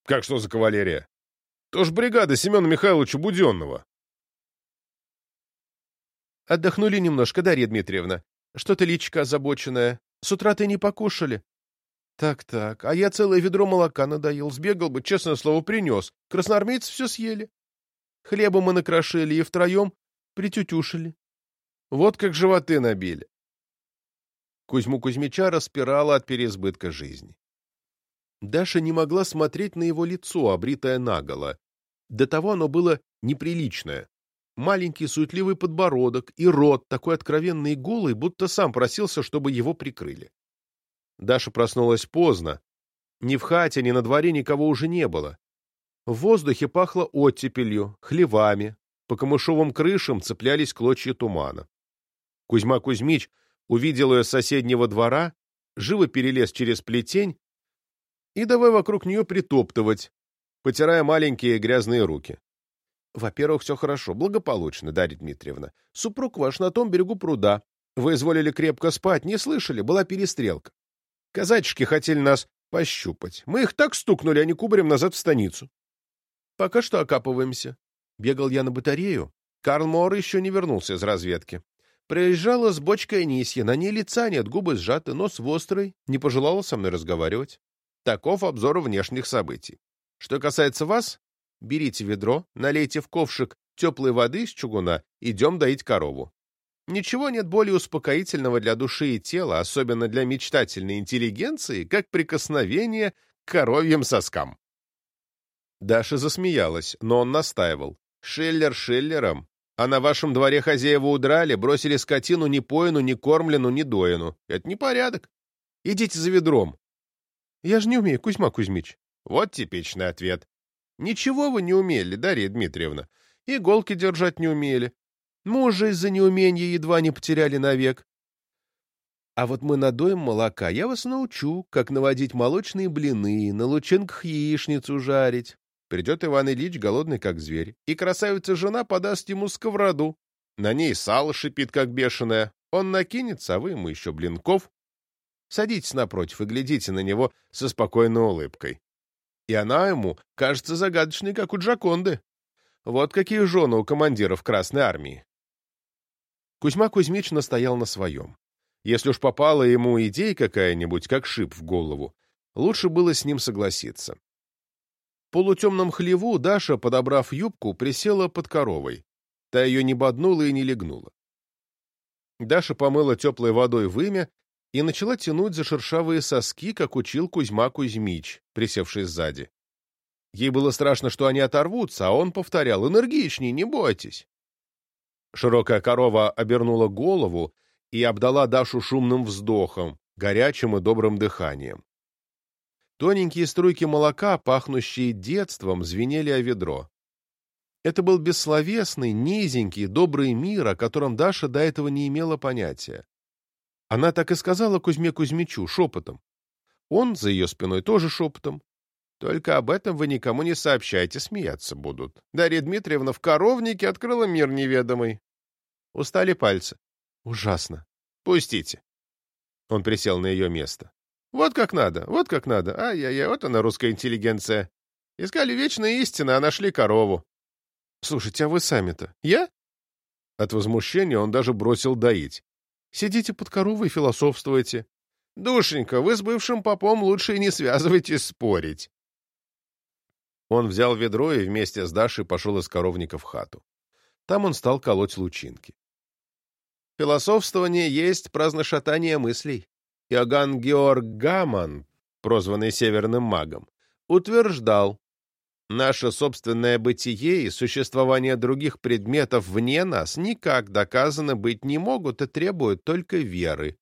«Как что за кавалерия?» «То ж бригада Семена Михайловича Буденного». «Отдохнули немножко, Дарья Дмитриевна?» Что-то личка озабоченная. С утра ты не покушали. Так-так, а я целое ведро молока надоел. Сбегал бы, честное слово, принес. Красноармейцы все съели. Хлеба мы накрошили и втроем притютюшили. Вот как животы набили. Кузьму Кузьмича распирала от переизбытка жизни. Даша не могла смотреть на его лицо, обритое наголо. До того оно было неприличное маленький суетливый подбородок и рот, такой откровенный и голый, будто сам просился, чтобы его прикрыли. Даша проснулась поздно. Ни в хате, ни на дворе никого уже не было. В воздухе пахло оттепелью, хлевами, по камышовым крышам цеплялись клочья тумана. Кузьма Кузьмич увидел ее с соседнего двора, живо перелез через плетень и давай вокруг нее притоптывать, потирая маленькие грязные руки. Во-первых, все хорошо, благополучно, Дарья Дмитриевна. Супруг ваш на том берегу пруда. Вы изволили крепко спать, не слышали, была перестрелка. Казачки хотели нас пощупать. Мы их так стукнули, они кубарем назад в станицу. Пока что окапываемся. Бегал я на батарею. Карл Мор еще не вернулся из разведки. Приезжала с бочкой Анисья, на ней лица нет, губы сжаты, нос острый, не пожелала со мной разговаривать. Таков обзор внешних событий. Что касается вас, Берите ведро, налейте в ковшик теплой воды из чугуна, идем доить корову. Ничего нет более успокоительного для души и тела, особенно для мечтательной интеллигенции, как прикосновение к коровьим соскам. Даша засмеялась, но он настаивал. Шиллер Шиллером, А на вашем дворе хозяева удрали, бросили скотину ни поину, ни кормлену, ни доину. Это не порядок. Идите за ведром. Я же не умею, Кузьма Кузьмич. Вот типичный ответ. Ничего вы не умели, Дарья Дмитриевна. Иголки держать не умели. Мужа из-за неумения едва не потеряли навек. А вот мы надоем молока, я вас научу, как наводить молочные блины, на лучинках яичницу жарить. Придет Иван Ильич, голодный как зверь, и красавица-жена подаст ему сковороду. На ней сало шипит, как бешеное. Он накинется, а вы ему еще блинков. Садитесь напротив и глядите на него со спокойной улыбкой. И она ему кажется загадочной, как у Джаконды. Вот какие жены у командиров Красной Армии. Кузьма Кузьмич настоял на своем. Если уж попала ему идея какая-нибудь, как шип в голову, лучше было с ним согласиться полутемном хлеву Даша, подобрав юбку, присела под коровой. Та ее не боднула и не легнула. Даша помыла теплой водой вымя и начала тянуть за шершавые соски, как учил Кузьма Кузьмич, присевший сзади. Ей было страшно, что они оторвутся, а он повторял «Энергичней, не бойтесь». Широкая корова обернула голову и обдала Дашу шумным вздохом, горячим и добрым дыханием. Тоненькие струйки молока, пахнущие детством, звенели о ведро. Это был бессловесный, низенький, добрый мир, о котором Даша до этого не имела понятия. Она так и сказала Кузьме Кузьмичу шепотом. Он за ее спиной тоже шепотом. Только об этом вы никому не сообщайте, смеяться будут. Дарья Дмитриевна в коровнике открыла мир неведомый. Устали пальцы. Ужасно. Пустите. Он присел на ее место. Вот как надо, вот как надо. Ай-яй-яй, вот она, русская интеллигенция. Искали вечные истины, а нашли корову. Слушайте, а вы сами-то? Я? От возмущения он даже бросил доить. Сидите под коровой и философствуете. Душенька, вы с бывшим попом лучше и не связывайтесь спорить. Он взял ведро и вместе с Дашей пошел из коровника в хату. Там он стал колоть лучинки. Философствование есть праздношатание мыслей. Иоганн Георг Гаман, прозванный Северным магом, утверждал, наше собственное бытие и существование других предметов вне нас никак доказано быть не могут и требуют только веры.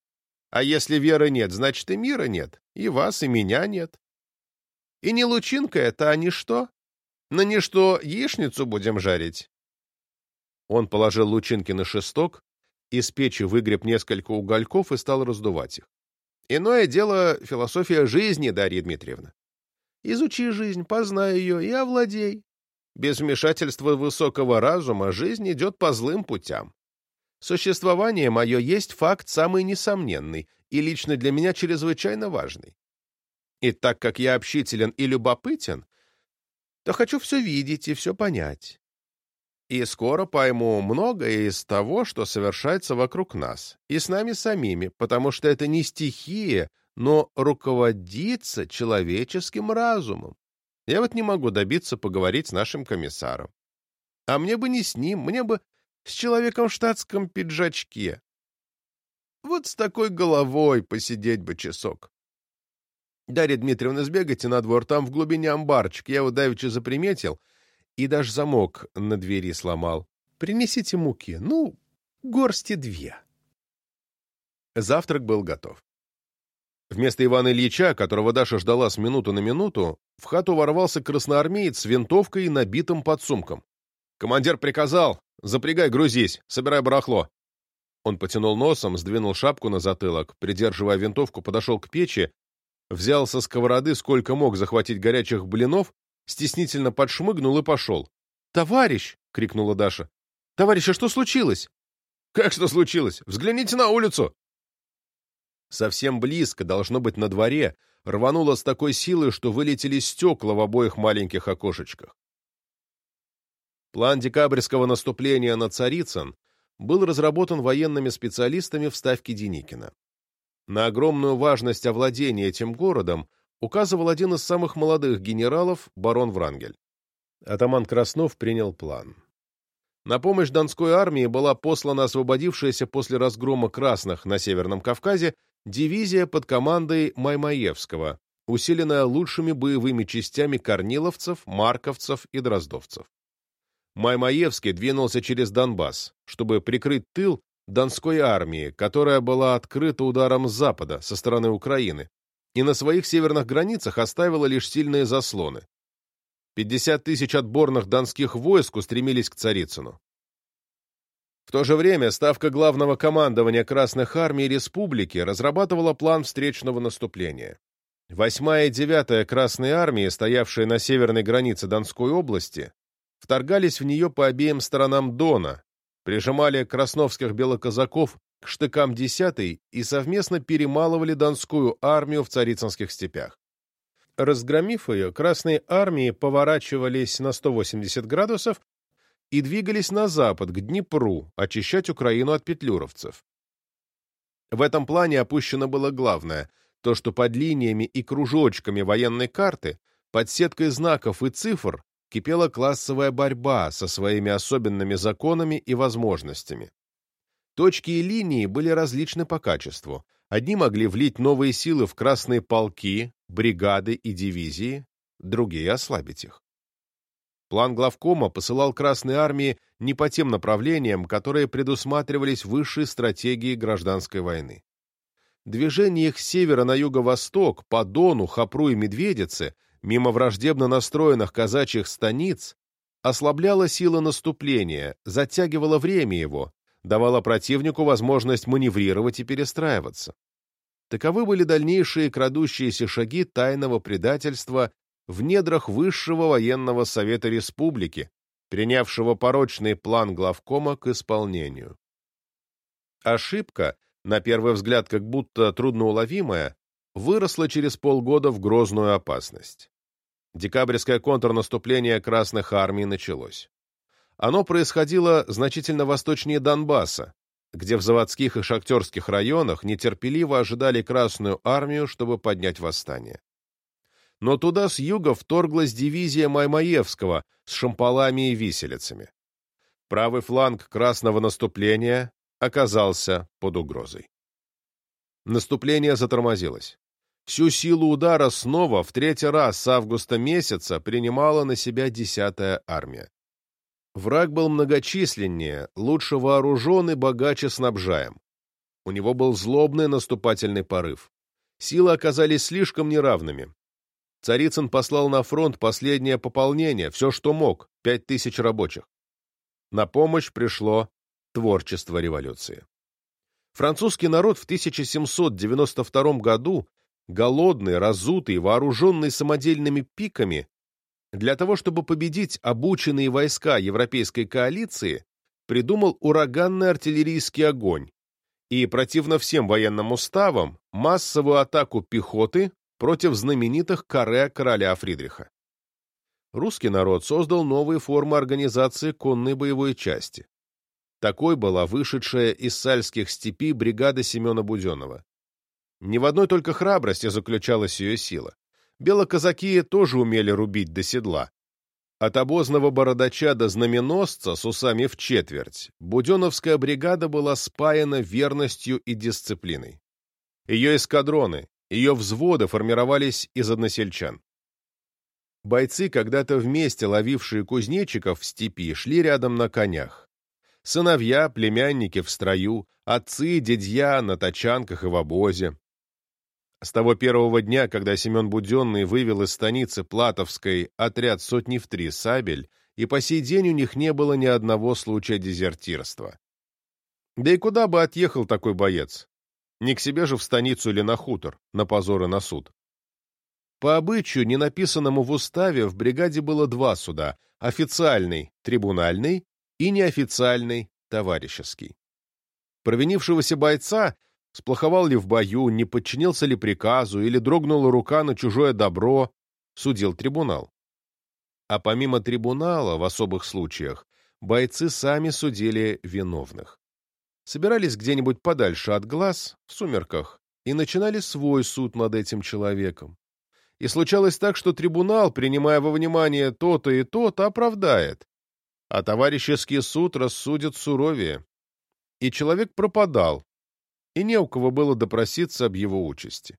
А если веры нет, значит и мира нет, и вас, и меня нет. И не лучинка это, а ничто. На ничто яичницу будем жарить. Он положил лучинки на шесток, из печи выгреб несколько угольков и стал раздувать их. Иное дело философия жизни, Дарья Дмитриевна. Изучи жизнь, познай ее и овладей. Без вмешательства высокого разума жизнь идет по злым путям. Существование мое есть факт самый несомненный и лично для меня чрезвычайно важный. И так как я общителен и любопытен, то хочу все видеть и все понять и скоро пойму многое из того, что совершается вокруг нас, и с нами самими, потому что это не стихия, но руководится человеческим разумом. Я вот не могу добиться поговорить с нашим комиссаром. А мне бы не с ним, мне бы с человеком в штатском пиджачке. Вот с такой головой посидеть бы часок. Дарья Дмитриевна, сбегайте на двор, там в глубине амбарчик, я его давеча заприметил — и даже замок на двери сломал. Принесите муки, ну, горсти две. Завтрак был готов. Вместо Ивана Ильича, которого Даша ждала с минуты на минуту, в хату ворвался красноармеец с винтовкой и набитым подсумком. «Командир приказал! Запрягай, грузись! Собирай барахло!» Он потянул носом, сдвинул шапку на затылок, придерживая винтовку, подошел к печи, взял со сковороды сколько мог захватить горячих блинов стеснительно подшмыгнул и пошел. «Товарищ!» — крикнула Даша. «Товарищ, а что случилось?» «Как что случилось? Взгляните на улицу!» Совсем близко, должно быть, на дворе, рвануло с такой силой, что вылетели стекла в обоих маленьких окошечках. План декабрьского наступления на Царицын был разработан военными специалистами в Ставке Деникина. На огромную важность овладения этим городом указывал один из самых молодых генералов, барон Врангель. Атаман Краснов принял план. На помощь Донской армии была послана освободившаяся после разгрома красных на Северном Кавказе дивизия под командой Маймаевского, усиленная лучшими боевыми частями корниловцев, марковцев и дроздовцев. Маймаевский двинулся через Донбасс, чтобы прикрыть тыл Донской армии, которая была открыта ударом с запада, со стороны Украины, и на своих северных границах оставила лишь сильные заслоны. 50 тысяч отборных донских войск устремились к Царицыну. В то же время Ставка Главного командования Красных армий Республики разрабатывала план встречного наступления. Восьмая и девятая Красные армии, стоявшие на северной границе Донской области, вторгались в нее по обеим сторонам Дона, прижимали красновских белоказаков к штыкам десятой и совместно перемалывали Донскую армию в Царицынских степях. Разгромив ее, Красные армии поворачивались на 180 градусов и двигались на запад, к Днепру, очищать Украину от петлюровцев. В этом плане опущено было главное — то, что под линиями и кружочками военной карты, под сеткой знаков и цифр кипела классовая борьба со своими особенными законами и возможностями. Точки и линии были различны по качеству. Одни могли влить новые силы в красные полки, бригады и дивизии, другие ослабить их. План главкома посылал Красной армии не по тем направлениям, которые предусматривались высшей стратегией гражданской войны. Движение их с севера на юго-восток, по Дону, Хапру и Медведице, мимо враждебно настроенных казачьих станиц, ослабляло силы наступления, затягивало время его, давало противнику возможность маневрировать и перестраиваться. Таковы были дальнейшие крадущиеся шаги тайного предательства в недрах Высшего военного совета республики, принявшего порочный план главкома к исполнению. Ошибка, на первый взгляд как будто трудноуловимая, выросла через полгода в грозную опасность. Декабрьское контрнаступление Красных армий началось. Оно происходило значительно восточнее Донбасса, где в заводских и шахтерских районах нетерпеливо ожидали Красную армию, чтобы поднять восстание. Но туда с юга вторглась дивизия Маймаевского с шампалами и виселицами. Правый фланг красного наступления оказался под угрозой. Наступление затормозилось. Всю силу удара снова в третий раз с августа месяца принимала на себя десятая армия. Враг был многочисленнее, лучше вооружен и богаче снабжаем. У него был злобный наступательный порыв. Силы оказались слишком неравными. Царицын послал на фронт последнее пополнение, все, что мог, пять тысяч рабочих. На помощь пришло творчество революции. Французский народ в 1792 году, голодный, разутый, вооруженный самодельными пиками, для того, чтобы победить обученные войска европейской коалиции, придумал ураганный артиллерийский огонь и, противно всем военным уставам, массовую атаку пехоты против знаменитых каре короля Фридриха. Русский народ создал новые формы организации конной боевой части. Такой была вышедшая из сальских степей бригада Семена Буденного. Не в одной только храбрости заключалась ее сила. Белоказаки тоже умели рубить до седла. От обозного бородача до знаменосца с усами в четверть Буденовская бригада была спаяна верностью и дисциплиной. Ее эскадроны, ее взводы формировались из односельчан. Бойцы, когда-то вместе ловившие кузнечиков в степи, шли рядом на конях. Сыновья, племянники в строю, отцы, дядья на тачанках и в обозе. С того первого дня, когда Семен Буденный вывел из станицы Платовской отряд сотни в три сабель, и по сей день у них не было ни одного случая дезертирства. Да и куда бы отъехал такой боец? Не к себе же в станицу или на хутор, на позоры на суд. По обычаю, не написанному в уставе, в бригаде было два суда – официальный, трибунальный, и неофициальный, товарищеский. Провинившегося бойца – Сплоховал ли в бою, не подчинился ли приказу или дрогнула рука на чужое добро, судил трибунал. А помимо трибунала, в особых случаях, бойцы сами судили виновных. Собирались где-нибудь подальше от глаз, в сумерках, и начинали свой суд над этим человеком. И случалось так, что трибунал, принимая во внимание то-то и то-то, оправдает, а товарищеский суд рассудит суровее. И человек пропадал, и не у кого было допроситься об его участи.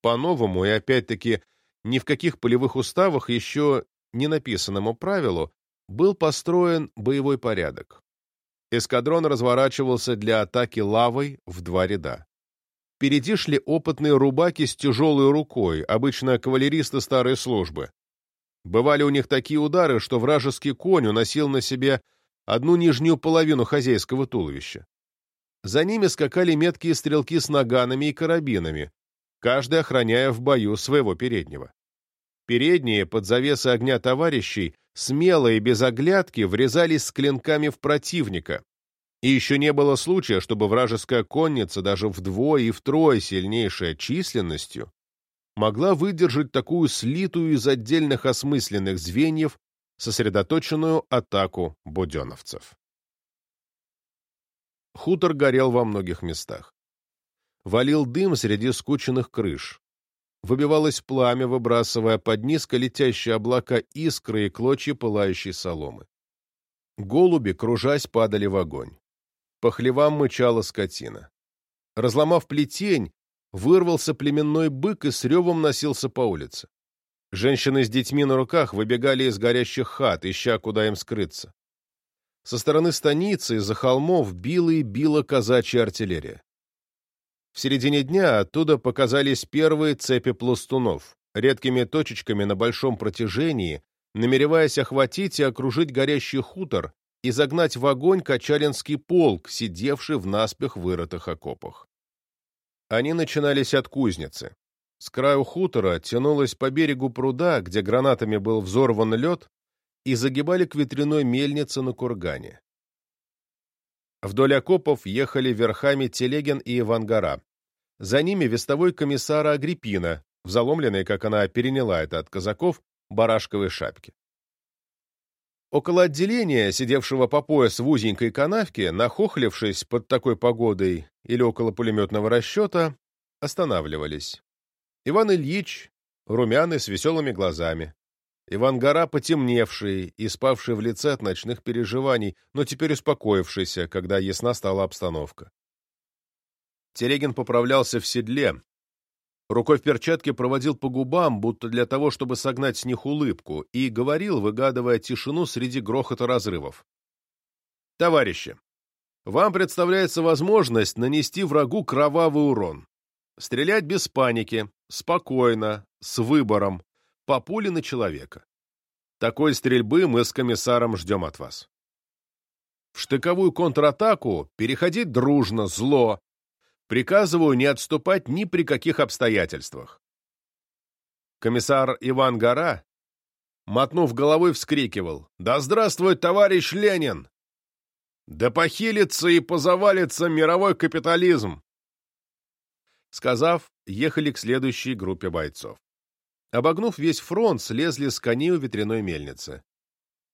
По-новому и опять-таки ни в каких полевых уставах еще не написанному правилу был построен боевой порядок. Эскадрон разворачивался для атаки лавой в два ряда. Впереди шли опытные рубаки с тяжелой рукой, обычно кавалеристы старой службы. Бывали у них такие удары, что вражеский конь уносил на себе одну нижнюю половину хозяйского туловища. За ними скакали меткие стрелки с наганами и карабинами, каждый охраняя в бою своего переднего. Передние, под завесы огня товарищей, смело и без оглядки врезались с клинками в противника. И еще не было случая, чтобы вражеская конница, даже вдвое и втрое сильнейшая численностью, могла выдержать такую слитую из отдельных осмысленных звеньев сосредоточенную атаку буденовцев. Хутор горел во многих местах. Валил дым среди скученных крыш. Выбивалось пламя, выбрасывая под низко летящие облака искры и клочья пылающей соломы. Голуби, кружась, падали в огонь. По хлевам мычала скотина. Разломав плетень, вырвался племенной бык и с ревом носился по улице. Женщины с детьми на руках выбегали из горящих хат, ища, куда им скрыться. Со стороны станицы, из-за холмов, била и била казачья артиллерия. В середине дня оттуда показались первые цепи пластунов, редкими точечками на большом протяжении, намереваясь охватить и окружить горящий хутор и загнать в огонь Качалинский полк, сидевший в наспех вырытых окопах. Они начинались от кузницы. С краю хутора тянулась по берегу пруда, где гранатами был взорван лед, и загибали к ветряной мельнице на кургане. Вдоль окопов ехали верхами Телегин и Ивангара. За ними вестовой комиссара Агриппина, в заломленной, как она переняла это от казаков, барашковой шапке. Около отделения, сидевшего по пояс в узенькой канавке, нахохлившись под такой погодой или около пулеметного расчета, останавливались. Иван Ильич, румяный, с веселыми глазами. Иван Гора, потемневший и спавший в лице от ночных переживаний, но теперь успокоившийся, когда ясна стала обстановка. Терегин поправлялся в седле, Рукой в перчатке проводил по губам, будто для того, чтобы согнать с них улыбку, и говорил, выгадывая тишину среди грохота разрывов. «Товарищи, вам представляется возможность нанести врагу кровавый урон. Стрелять без паники, спокойно, с выбором, по пуле на человека. Такой стрельбы мы с комиссаром ждем от вас. В штыковую контратаку переходить дружно, зло, Приказываю не отступать ни при каких обстоятельствах. Комиссар Иван Гора, мотнув головой, вскрикивал «Да здравствует товарищ Ленин! Да похилится и позавалится мировой капитализм!» Сказав, ехали к следующей группе бойцов. Обогнув весь фронт, слезли с коней у ветряной мельницы.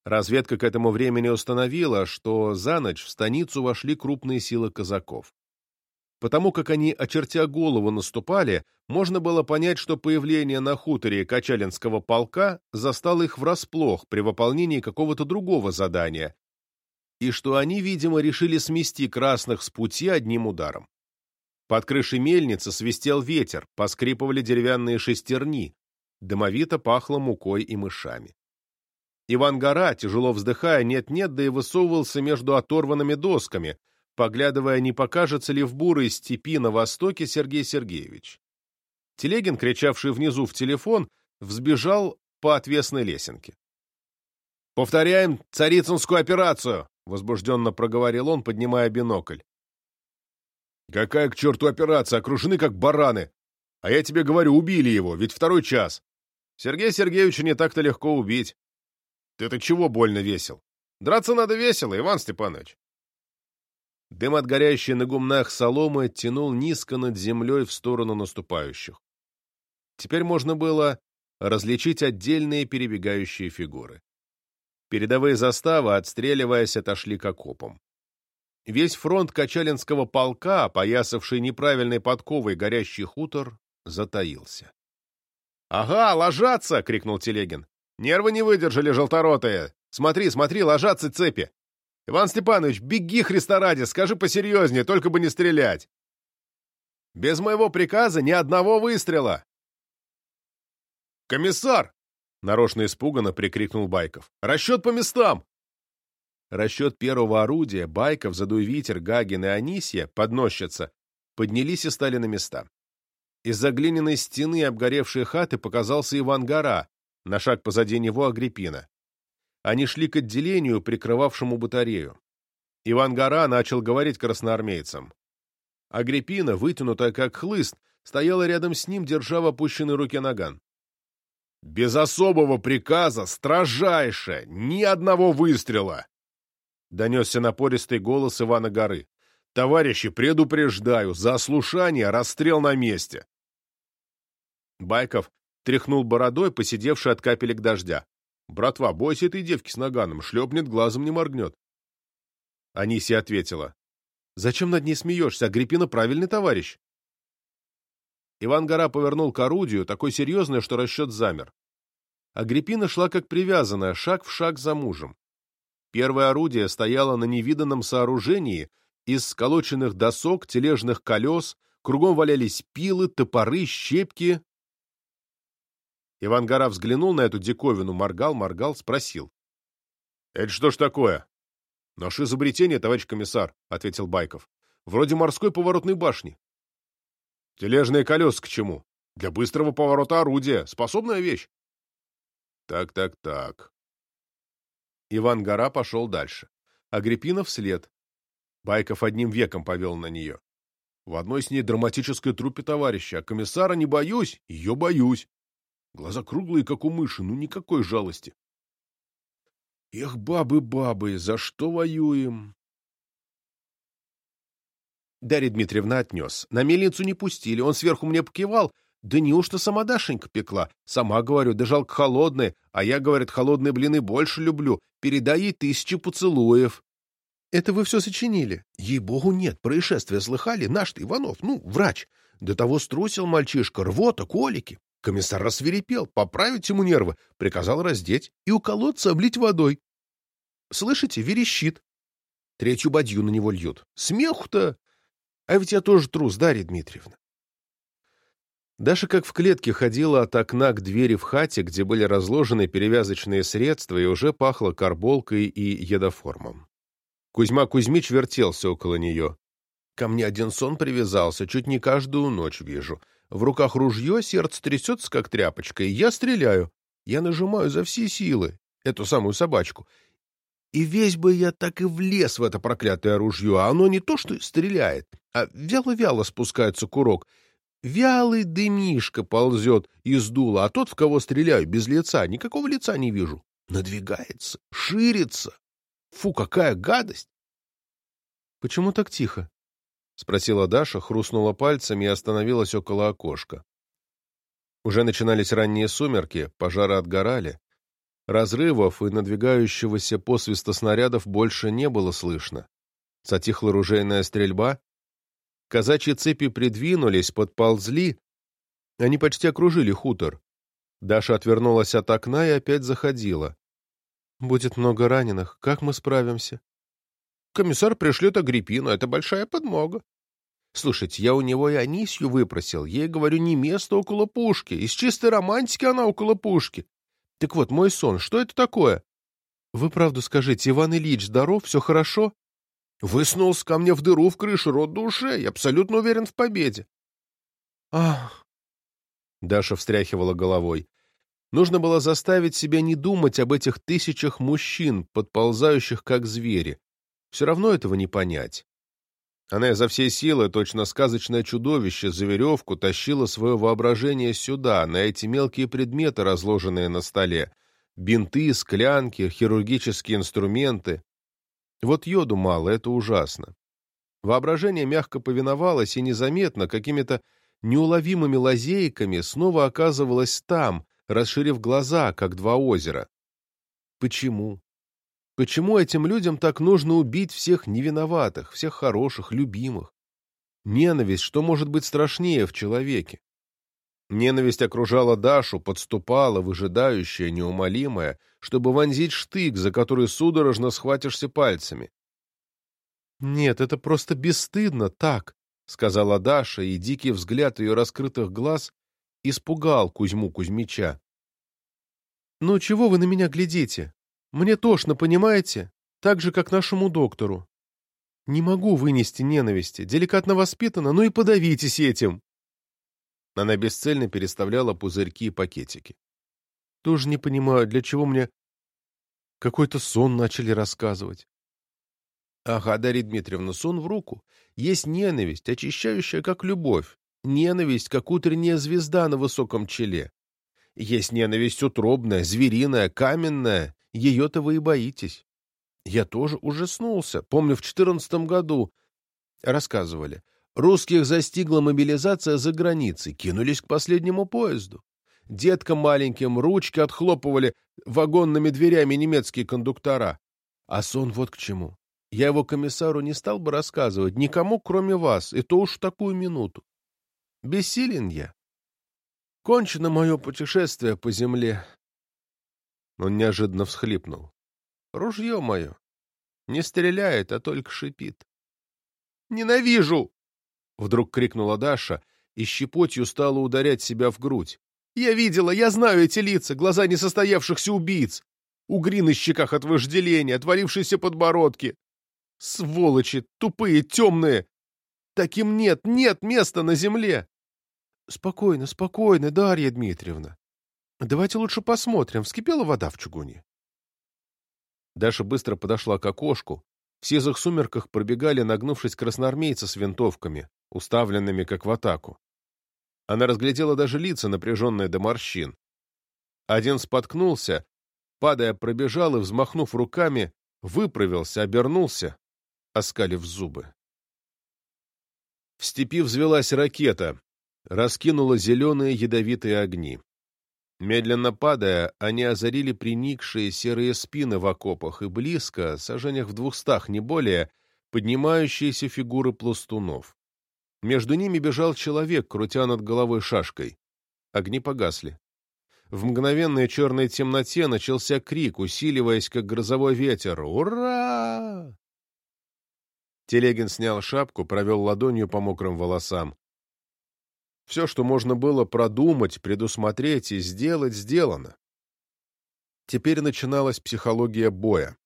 Разведка к этому времени установила, что за ночь в станицу вошли крупные силы казаков. Потому как они, очертя голову, наступали, можно было понять, что появление на хуторе Качалинского полка застало их врасплох при выполнении какого-то другого задания, и что они, видимо, решили смести красных с пути одним ударом. Под крышей мельницы свистел ветер, поскрипывали деревянные шестерни, дымовито пахло мукой и мышами. Иван Гора, тяжело вздыхая, нет-нет, да и высовывался между оторванными досками, поглядывая, не покажется ли в бурой степи на востоке Сергей Сергеевич. Телегин, кричавший внизу в телефон, взбежал по отвесной лесенке. «Повторяем царицынскую операцию!» — возбужденно проговорил он, поднимая бинокль. «Какая к черту операция? Окружены как бараны! А я тебе говорю, убили его, ведь второй час. Сергея Сергеевича не так-то легко убить. Ты-то чего больно весел? Драться надо весело, Иван Степанович. Дым от горящей на гумнах соломы тянул низко над землей в сторону наступающих. Теперь можно было различить отдельные перебегающие фигуры. Передовые заставы, отстреливаясь, отошли к окопам. Весь фронт Качалинского полка, опоясавший неправильной подковой горящий хутор, затаился. «Ага, ложатся!» — крикнул Телегин. «Нервы не выдержали, желторотые! Смотри, смотри, ложатся цепи! Иван Степанович, беги, Христа ради, скажи посерьезнее, только бы не стрелять. Без моего приказа ни одного выстрела. Комиссар! Нарочно испуганно прикрикнул Байков. «Расчет по местам!» Расчет первого орудия, Байков, Задуй ветер, Гагин и Анисья, подносчица, поднялись и стали на места. Из-за глиняной стены обгоревшей хаты показался Иван Гора, на шаг позади него Агриппина. Они шли к отделению, прикрывавшему батарею. Иван Гора начал говорить красноармейцам. Агриппина, вытянутая как хлыст, стояла рядом с ним, держа в опущенной руке наган. «Без особого приказа, строжайше, ни одного выстрела!» Донесся напористый голос Ивана Горы. «Товарищи, предупреждаю, за ослушание расстрел на месте!» Байков тряхнул бородой, посидевший от капелек дождя. «Братва, бойся этой девки с наганом, шлепнет, глазом не моргнет». Анисия ответила. «Зачем над ней смеешься? Агриппина правильный товарищ». Иван Гора повернул к орудию, такой серьезный, что расчет замер. Агриппина шла как привязанная, шаг в шаг за мужем. Первое орудие стояло на невиданном сооружении из сколоченных досок, тележных колес, кругом валялись пилы, топоры, щепки. Иван Гора взглянул на эту диковину, моргал, моргал, спросил. — Это что ж такое? — Наше изобретение, товарищ комиссар, — ответил Байков. — Вроде морской поворотной башни. — Тележные колеса к чему? Для быстрого поворота орудия. Способная вещь. Так, так, так. Иван Гора пошел дальше. Агриппина вслед. Байков одним веком повел на нее. В одной с ней драматической труппе товарища, а комиссара не боюсь, ее боюсь. Глаза круглые, как у мыши, ну никакой жалости. Эх, бабы, бабы, за что воюем? Дарья Дмитриевна отнес. На мельницу не пустили, он сверху мне покивал. Да неужто сама Дашенька пекла? Сама, говорю, да жалко холодные, а я, говорит, холодные блины больше люблю. Передай ей тысячи поцелуев. Это вы все сочинили? Ей-богу, нет, происшествие слыхали? Наш-то Иванов, ну, врач. До того струсил мальчишка, рвота, колики. Комиссар рассверепел, поправить ему нервы, приказал раздеть и у колодца облить водой. Слышите, верещит. Третью бадью на него льют. Смеху-то! А ведь я тоже трус, Дарья Дмитриевна. Даша как в клетке ходила от окна к двери в хате, где были разложены перевязочные средства, и уже пахло карболкой и едоформом. Кузьма Кузьмич вертелся около нее. Ко мне один сон привязался, чуть не каждую ночь вижу. В руках ружье, сердце трясется, как тряпочка, и я стреляю. Я нажимаю за все силы, эту самую собачку. И весь бы я так и влез в это проклятое ружье, а оно не то что стреляет, а вяло-вяло спускается курок — Вялый дымишка ползет из дула, а тот, в кого стреляю, без лица, никакого лица не вижу. Надвигается, ширится. Фу, какая гадость! — Почему так тихо? — спросила Даша, хрустнула пальцами и остановилась около окошка. Уже начинались ранние сумерки, пожары отгорали. Разрывов и надвигающегося посвиста снарядов больше не было слышно. Затихла ружейная стрельба, Казачьи цепи придвинулись, подползли. Они почти окружили хутор. Даша отвернулась от окна и опять заходила. «Будет много раненых. Как мы справимся?» «Комиссар пришлет Агриппину. Это большая подмога. Слушайте, я у него и Анисью выпросил. Ей, говорю, не место около пушки. Из чистой романтики она около пушки. Так вот, мой сон, что это такое?» «Вы правду скажите, Иван Ильич здоров? Все хорошо?» Выснулся ко мне в дыру в крышу рот души, я абсолютно уверен в победе. Ах! Даша встряхивала головой. Нужно было заставить себя не думать об этих тысячах мужчин, подползающих как звери. Все равно этого не понять. Она изо всей силы, точно сказочное чудовище, за веревку тащила свое воображение сюда, на эти мелкие предметы, разложенные на столе. Бинты, склянки, хирургические инструменты. Вот йоду мало, это ужасно. Воображение мягко повиновалось и незаметно, какими-то неуловимыми лазейками снова оказывалось там, расширив глаза, как два озера. Почему? Почему этим людям так нужно убить всех невиноватых, всех хороших, любимых? Ненависть, что может быть страшнее в человеке? Ненависть окружала Дашу, подступала, выжидающая, неумолимая, чтобы вонзить штык, за который судорожно схватишься пальцами. «Нет, это просто бесстыдно так», — сказала Даша, и дикий взгляд ее раскрытых глаз испугал Кузьму Кузьмича. «Ну чего вы на меня глядите? Мне тошно, понимаете? Так же, как нашему доктору. Не могу вынести ненависти, деликатно воспитана, ну и подавитесь этим!» Она бесцельно переставляла пузырьки и пакетики. «Тоже не понимаю, для чего мне какой-то сон начали рассказывать. Ага, Дарья Дмитриевна, сон в руку. Есть ненависть, очищающая, как любовь. Ненависть, как утренняя звезда на высоком челе. Есть ненависть утробная, звериная, каменная. Ее-то вы и боитесь. Я тоже ужаснулся. Помню, в четырнадцатом году рассказывали. Русских застигла мобилизация за границей, кинулись к последнему поезду. Деткам маленьким ручки отхлопывали вагонными дверями немецкие кондуктора. А сон вот к чему. Я его комиссару не стал бы рассказывать никому, кроме вас, и то уж такую минуту. Бессилен я. Кончено мое путешествие по земле. Он неожиданно всхлипнул. Ружье мое. Не стреляет, а только шипит. «Ненавижу!» — вдруг крикнула Даша и щепотью стала ударять себя в грудь. «Я видела, я знаю эти лица, глаза несостоявшихся убийц, угри на щеках от вожделения, отвалившиеся подбородки. Сволочи, тупые, темные! Таким нет, нет места на земле!» «Спокойно, спокойно, Дарья Дмитриевна. Давайте лучше посмотрим, вскипела вода в чугуне». Даша быстро подошла к окошку. В сизых сумерках пробегали, нагнувшись красноармейцы с винтовками, уставленными как в атаку. Она разглядела даже лица, напряженные до морщин. Один споткнулся, падая, пробежал и, взмахнув руками, выправился, обернулся, оскалив зубы. В степи взвелась ракета, раскинула зеленые ядовитые огни. Медленно падая, они озарили приникшие серые спины в окопах и близко, сажениях в двухстах, не более, поднимающиеся фигуры пластунов. Между ними бежал человек, крутя над головой шашкой. Огни погасли. В мгновенной черной темноте начался крик, усиливаясь, как грозовой ветер. «Ура!» Телегин снял шапку, провел ладонью по мокрым волосам. Все, что можно было продумать, предусмотреть и сделать, сделано. Теперь начиналась психология боя.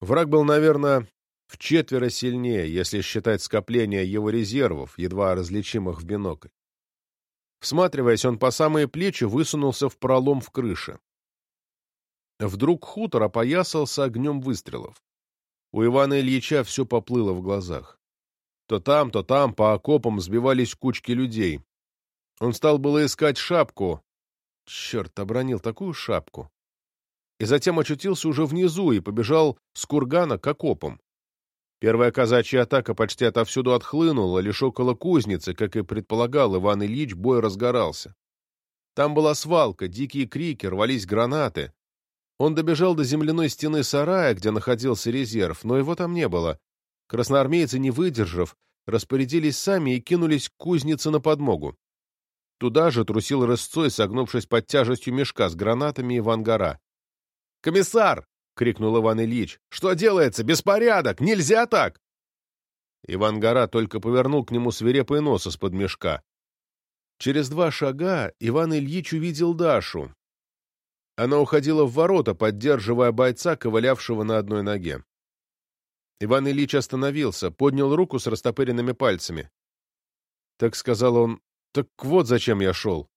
Враг был, наверное, в четверо сильнее, если считать скопление его резервов, едва различимых в бинокль. Всматриваясь, он по самые плечи высунулся в пролом в крыше. Вдруг хутор опоясался огнем выстрелов. У Ивана Ильича все поплыло в глазах. То там, то там по окопам сбивались кучки людей. Он стал было искать шапку. Черт, обронил такую шапку. И затем очутился уже внизу и побежал с кургана к окопам. Первая казачья атака почти отовсюду отхлынула, лишь около кузницы, как и предполагал Иван Ильич, бой разгорался. Там была свалка, дикие крики, рвались гранаты. Он добежал до земляной стены сарая, где находился резерв, но его там не было. Красноармейцы, не выдержав, распорядились сами и кинулись к кузнице на подмогу. Туда же трусил рысцой, согнувшись под тяжестью мешка с гранатами Иван Гора. «Комиссар!» — крикнул Иван Ильич. «Что делается? Беспорядок! Нельзя так!» Иван Гора только повернул к нему свирепый нос из-под мешка. Через два шага Иван Ильич увидел Дашу. Она уходила в ворота, поддерживая бойца, ковылявшего на одной ноге. Иван Ильич остановился, поднял руку с растопыренными пальцами. Так сказал он, так вот зачем я шел.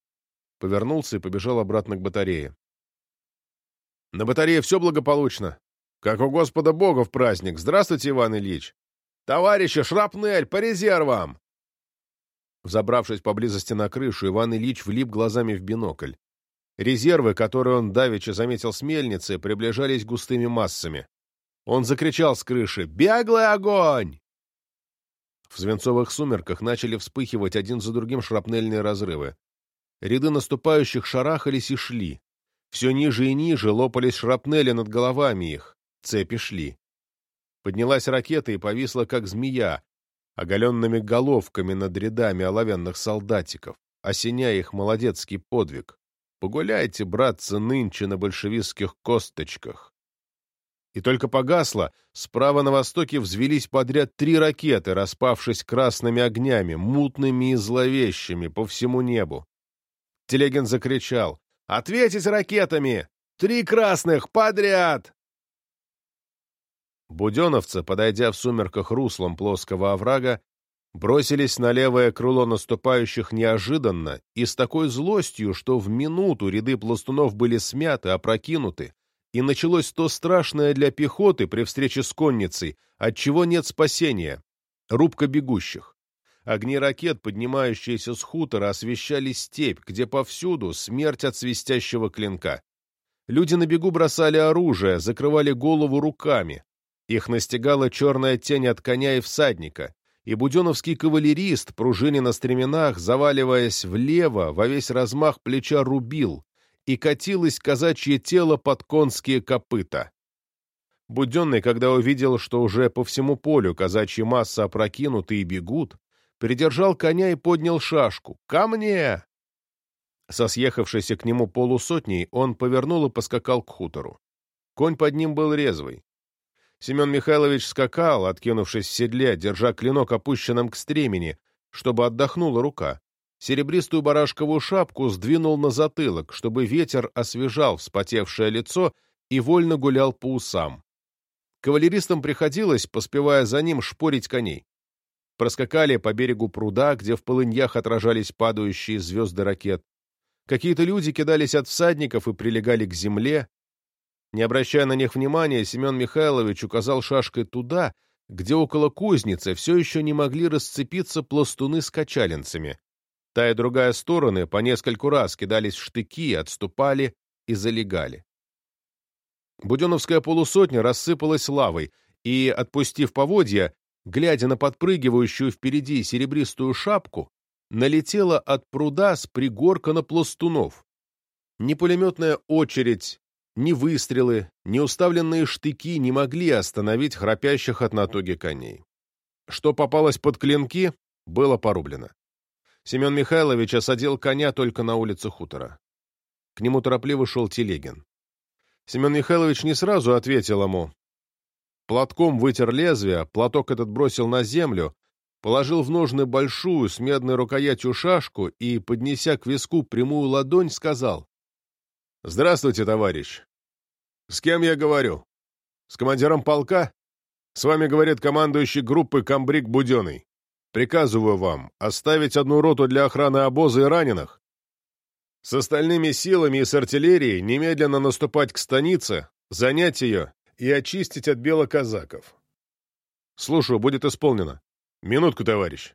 Повернулся и побежал обратно к батарее. На батарее все благополучно. Как у Господа Бога в праздник. Здравствуйте, Иван Ильич. Товарищи, шрапнель, по резервам! Взобравшись поблизости на крышу, Иван Ильич влип глазами в бинокль. Резервы, которые он давеча заметил с мельницы, приближались густыми массами. Он закричал с крыши «Беглый огонь!». В свинцовых сумерках начали вспыхивать один за другим шрапнельные разрывы. Ряды наступающих шарахались и шли. Все ниже и ниже лопались шрапнели над головами их. Цепи шли. Поднялась ракета и повисла, как змея, оголенными головками над рядами оловянных солдатиков, осеняя их молодецкий подвиг. Погуляйте, братцы, нынче на большевистских косточках и только погасло, справа на востоке взвелись подряд три ракеты, распавшись красными огнями, мутными и зловещими по всему небу. Телегин закричал. Ответить ракетами! Три красных! Подряд!» Буденовцы, подойдя в сумерках руслом плоского оврага, бросились на левое крыло наступающих неожиданно и с такой злостью, что в минуту ряды пластунов были смяты, опрокинуты, и началось то страшное для пехоты при встрече с конницей, от чего нет спасения — рубка бегущих. Огни ракет, поднимающиеся с хутора, освещали степь, где повсюду смерть от свистящего клинка. Люди на бегу бросали оружие, закрывали голову руками. Их настигала черная тень от коня и всадника, и буденовский кавалерист, пружине на стременах, заваливаясь влево, во весь размах плеча рубил, и катилось казачье тело под конские копыта. Буденный, когда увидел, что уже по всему полю казачьи массы опрокинуты и бегут, придержал коня и поднял шашку. «Ко мне!» Со съехавшейся к нему полусотней он повернул и поскакал к хутору. Конь под ним был резвый. Семен Михайлович скакал, откинувшись в седле, держа клинок опущенным к стремени, чтобы отдохнула рука. Серебристую барашковую шапку сдвинул на затылок, чтобы ветер освежал вспотевшее лицо и вольно гулял по усам. Кавалеристам приходилось, поспевая за ним, шпорить коней. Проскакали по берегу пруда, где в полыньях отражались падающие звезды ракет. Какие-то люди кидались от всадников и прилегали к земле. Не обращая на них внимания, Семен Михайлович указал шашкой туда, где около кузницы все еще не могли расцепиться пластуны с качалинцами. Та и другая стороны по нескольку раз кидались в штыки, отступали и залегали. Буденовская полусотня рассыпалась лавой, и, отпустив поводья, глядя на подпрыгивающую впереди серебристую шапку, налетела от пруда с пригорка на пластунов. Ни пулеметная очередь, ни выстрелы, ни уставленные штыки не могли остановить храпящих от натуги коней. Что попалось под клинки, было порублено. Семен Михайлович осадил коня только на улице хутора. К нему торопливо шел Телегин. Семен Михайлович не сразу ответил ему. Платком вытер лезвие, платок этот бросил на землю, положил в ножны большую с медной рукоятью шашку и, поднеся к виску прямую ладонь, сказал. «Здравствуйте, товарищ. С кем я говорю? С командиром полка? С вами говорит командующий группы комбриг Буденный. Приказываю вам оставить одну роту для охраны обоза и раненых. С остальными силами и с артиллерией немедленно наступать к станице, занять ее и очистить от белоказаков. Слушаю, будет исполнено. Минутку, товарищ.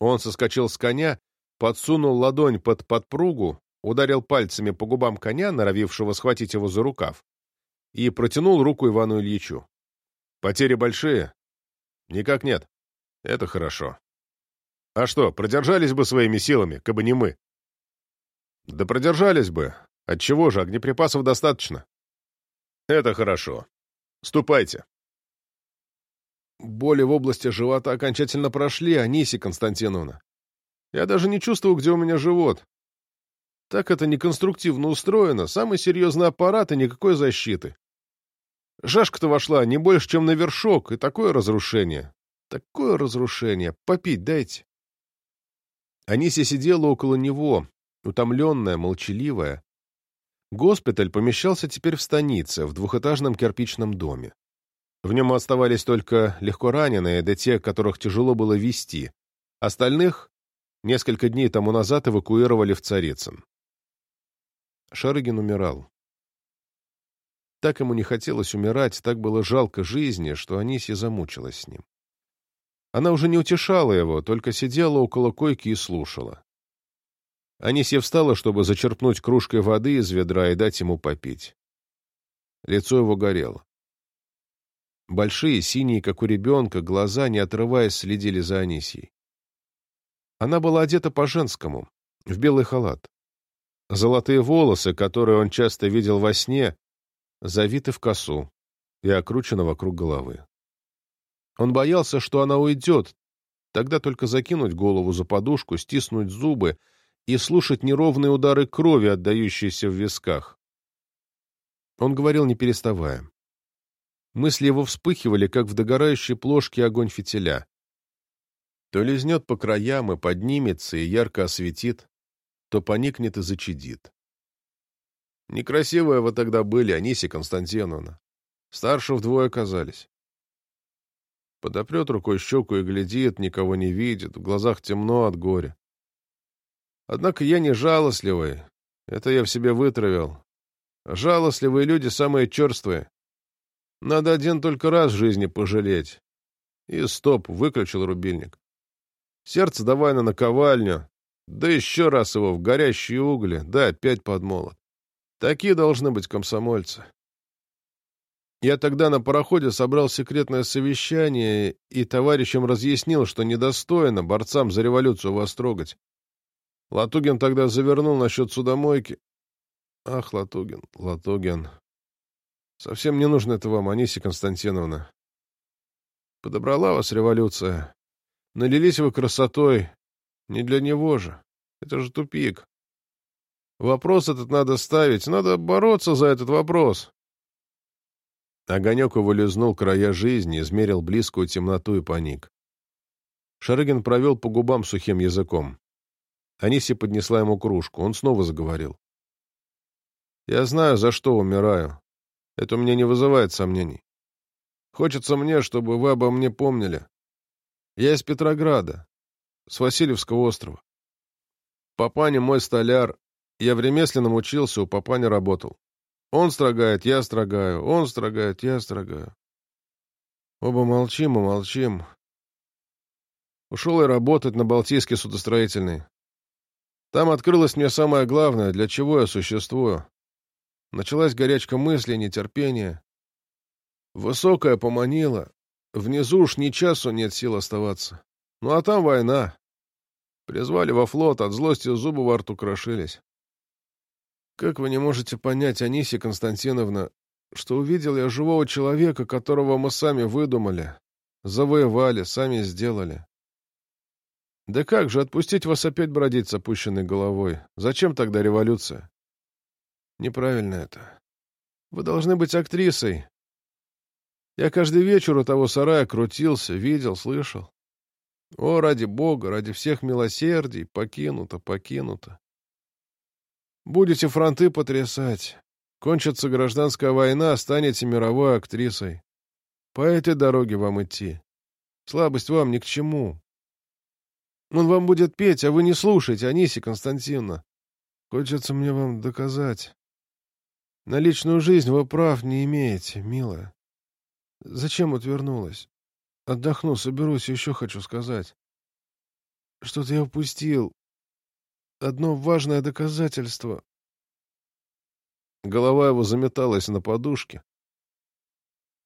Он соскочил с коня, подсунул ладонь под подпругу, ударил пальцами по губам коня, норовившего схватить его за рукав, и протянул руку Ивану Ильичу. Потери большие? Никак нет. Это хорошо. А что, продержались бы своими силами, кабы не мы? Да продержались бы. Отчего же, огнеприпасов достаточно. Это хорошо. Ступайте. Боли в области живота окончательно прошли, Аниси Константиновна. Я даже не чувствую, где у меня живот. Так это неконструктивно устроено, самый серьезный аппарат и никакой защиты. Жашка-то вошла не больше, чем на вершок, и такое разрушение. Такое разрушение! Попить дайте!» Анисия сидела около него, утомленная, молчаливая. Госпиталь помещался теперь в станице, в двухэтажном кирпичном доме. В нем оставались только легко раненые, да те, которых тяжело было вести. Остальных несколько дней тому назад эвакуировали в Царицын. Шарыгин умирал. Так ему не хотелось умирать, так было жалко жизни, что Анисия замучилась с ним. Она уже не утешала его, только сидела около койки и слушала. Анисья встала, чтобы зачерпнуть кружкой воды из ведра и дать ему попить. Лицо его горело. Большие, синие, как у ребенка, глаза, не отрываясь, следили за Анисией. Она была одета по-женскому, в белый халат. Золотые волосы, которые он часто видел во сне, завиты в косу и окручены вокруг головы. Он боялся, что она уйдет, тогда только закинуть голову за подушку, стиснуть зубы и слушать неровные удары крови, отдающиеся в висках. Он говорил, не переставая. Мысли его вспыхивали, как в догорающей плошке огонь фитиля. То лизнет по краям и поднимется, и ярко осветит, то поникнет и зачадит. Некрасивые вы тогда были, Анисия Константиновна. Старше вдвое оказались. Подопрет рукой щеку и глядит, никого не видит, в глазах темно от горя. Однако я не жалостливый, это я в себе вытравил. Жалостливые люди самые черствые. Надо один только раз в жизни пожалеть. И стоп, выключил рубильник. Сердце давай на наковальню, да еще раз его в горящие угли, да опять под молот. Такие должны быть комсомольцы. Я тогда на пароходе собрал секретное совещание и товарищам разъяснил, что недостойно борцам за революцию вас трогать. Латугин тогда завернул насчет судомойки. Ах, Латугин, Латугин. Совсем не нужно это вам, Анисия Константиновна. Подобрала вас революция. Налились вы красотой. Не для него же. Это же тупик. Вопрос этот надо ставить. Надо бороться за этот вопрос. Огонек его лизнул края жизни, измерил близкую темноту и паник. Шарыгин провел по губам сухим языком. Анисия поднесла ему кружку. Он снова заговорил. «Я знаю, за что умираю. Это у меня не вызывает сомнений. Хочется мне, чтобы вы обо мне помнили. Я из Петрограда, с Васильевского острова. Папаня мой столяр. Я в ремесленном учился, у папаня работал. Он строгает, я строгаю, он строгает, я строгаю. Оба молчим и молчим. Ушел я работать на Балтийский судостроительный. Там открылось мне самое главное, для чего я существую. Началась горячка мысли, нетерпения. Высокая поманила. Внизу уж ни часу нет сил оставаться. Ну а там война. Призвали во флот, от злости зубы во рту крошились. Как вы не можете понять, Анисия Константиновна, что увидел я живого человека, которого мы сами выдумали, завоевали, сами сделали. Да как же, отпустить вас опять бродить с опущенной головой? Зачем тогда революция? Неправильно это. Вы должны быть актрисой. Я каждый вечер у того сарая крутился, видел, слышал. О, ради Бога, ради всех милосердий, покинуто, покинуто. Будете фронты потрясать. Кончится гражданская война, станете мировой актрисой. По этой дороге вам идти. Слабость вам ни к чему. Он вам будет петь, а вы не слушаете, Анисия Константиновна. Хочется мне вам доказать. На личную жизнь вы прав не имеете, милая. Зачем отвернулась? Отдохну, соберусь, еще хочу сказать. Что-то я упустил. Одно важное доказательство. Голова его заметалась на подушке.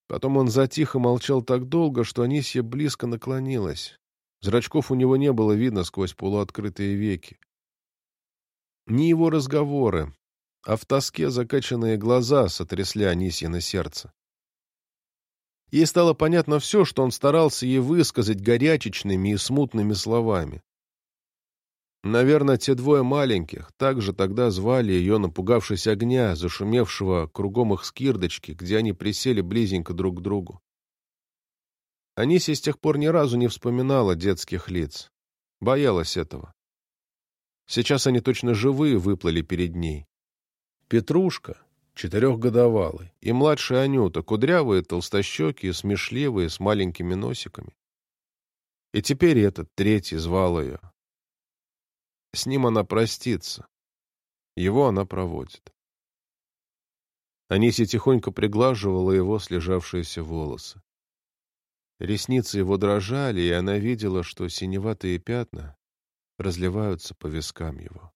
Потом он затихо молчал так долго, что Анисья близко наклонилась. Зрачков у него не было видно сквозь полуоткрытые веки. Не его разговоры, а в тоске закачанные глаза сотрясли Анисье сердце. Ей стало понятно все, что он старался ей высказать горячечными и смутными словами. Наверное, те двое маленьких также тогда звали ее, напугавшись огня, зашумевшего кругом их скирдочки, где они присели близенько друг к другу. Анисия с тех пор ни разу не вспоминала детских лиц. Боялась этого. Сейчас они точно живые выплыли перед ней. Петрушка, четырехгодовалый, и младшая Анюта, кудрявые, толстощекие, смешливые, с маленькими носиками. И теперь этот третий звал ее. С ним она простится. Его она проводит. Анисия тихонько приглаживала его слежавшиеся волосы. Ресницы его дрожали, и она видела, что синеватые пятна разливаются по вискам его.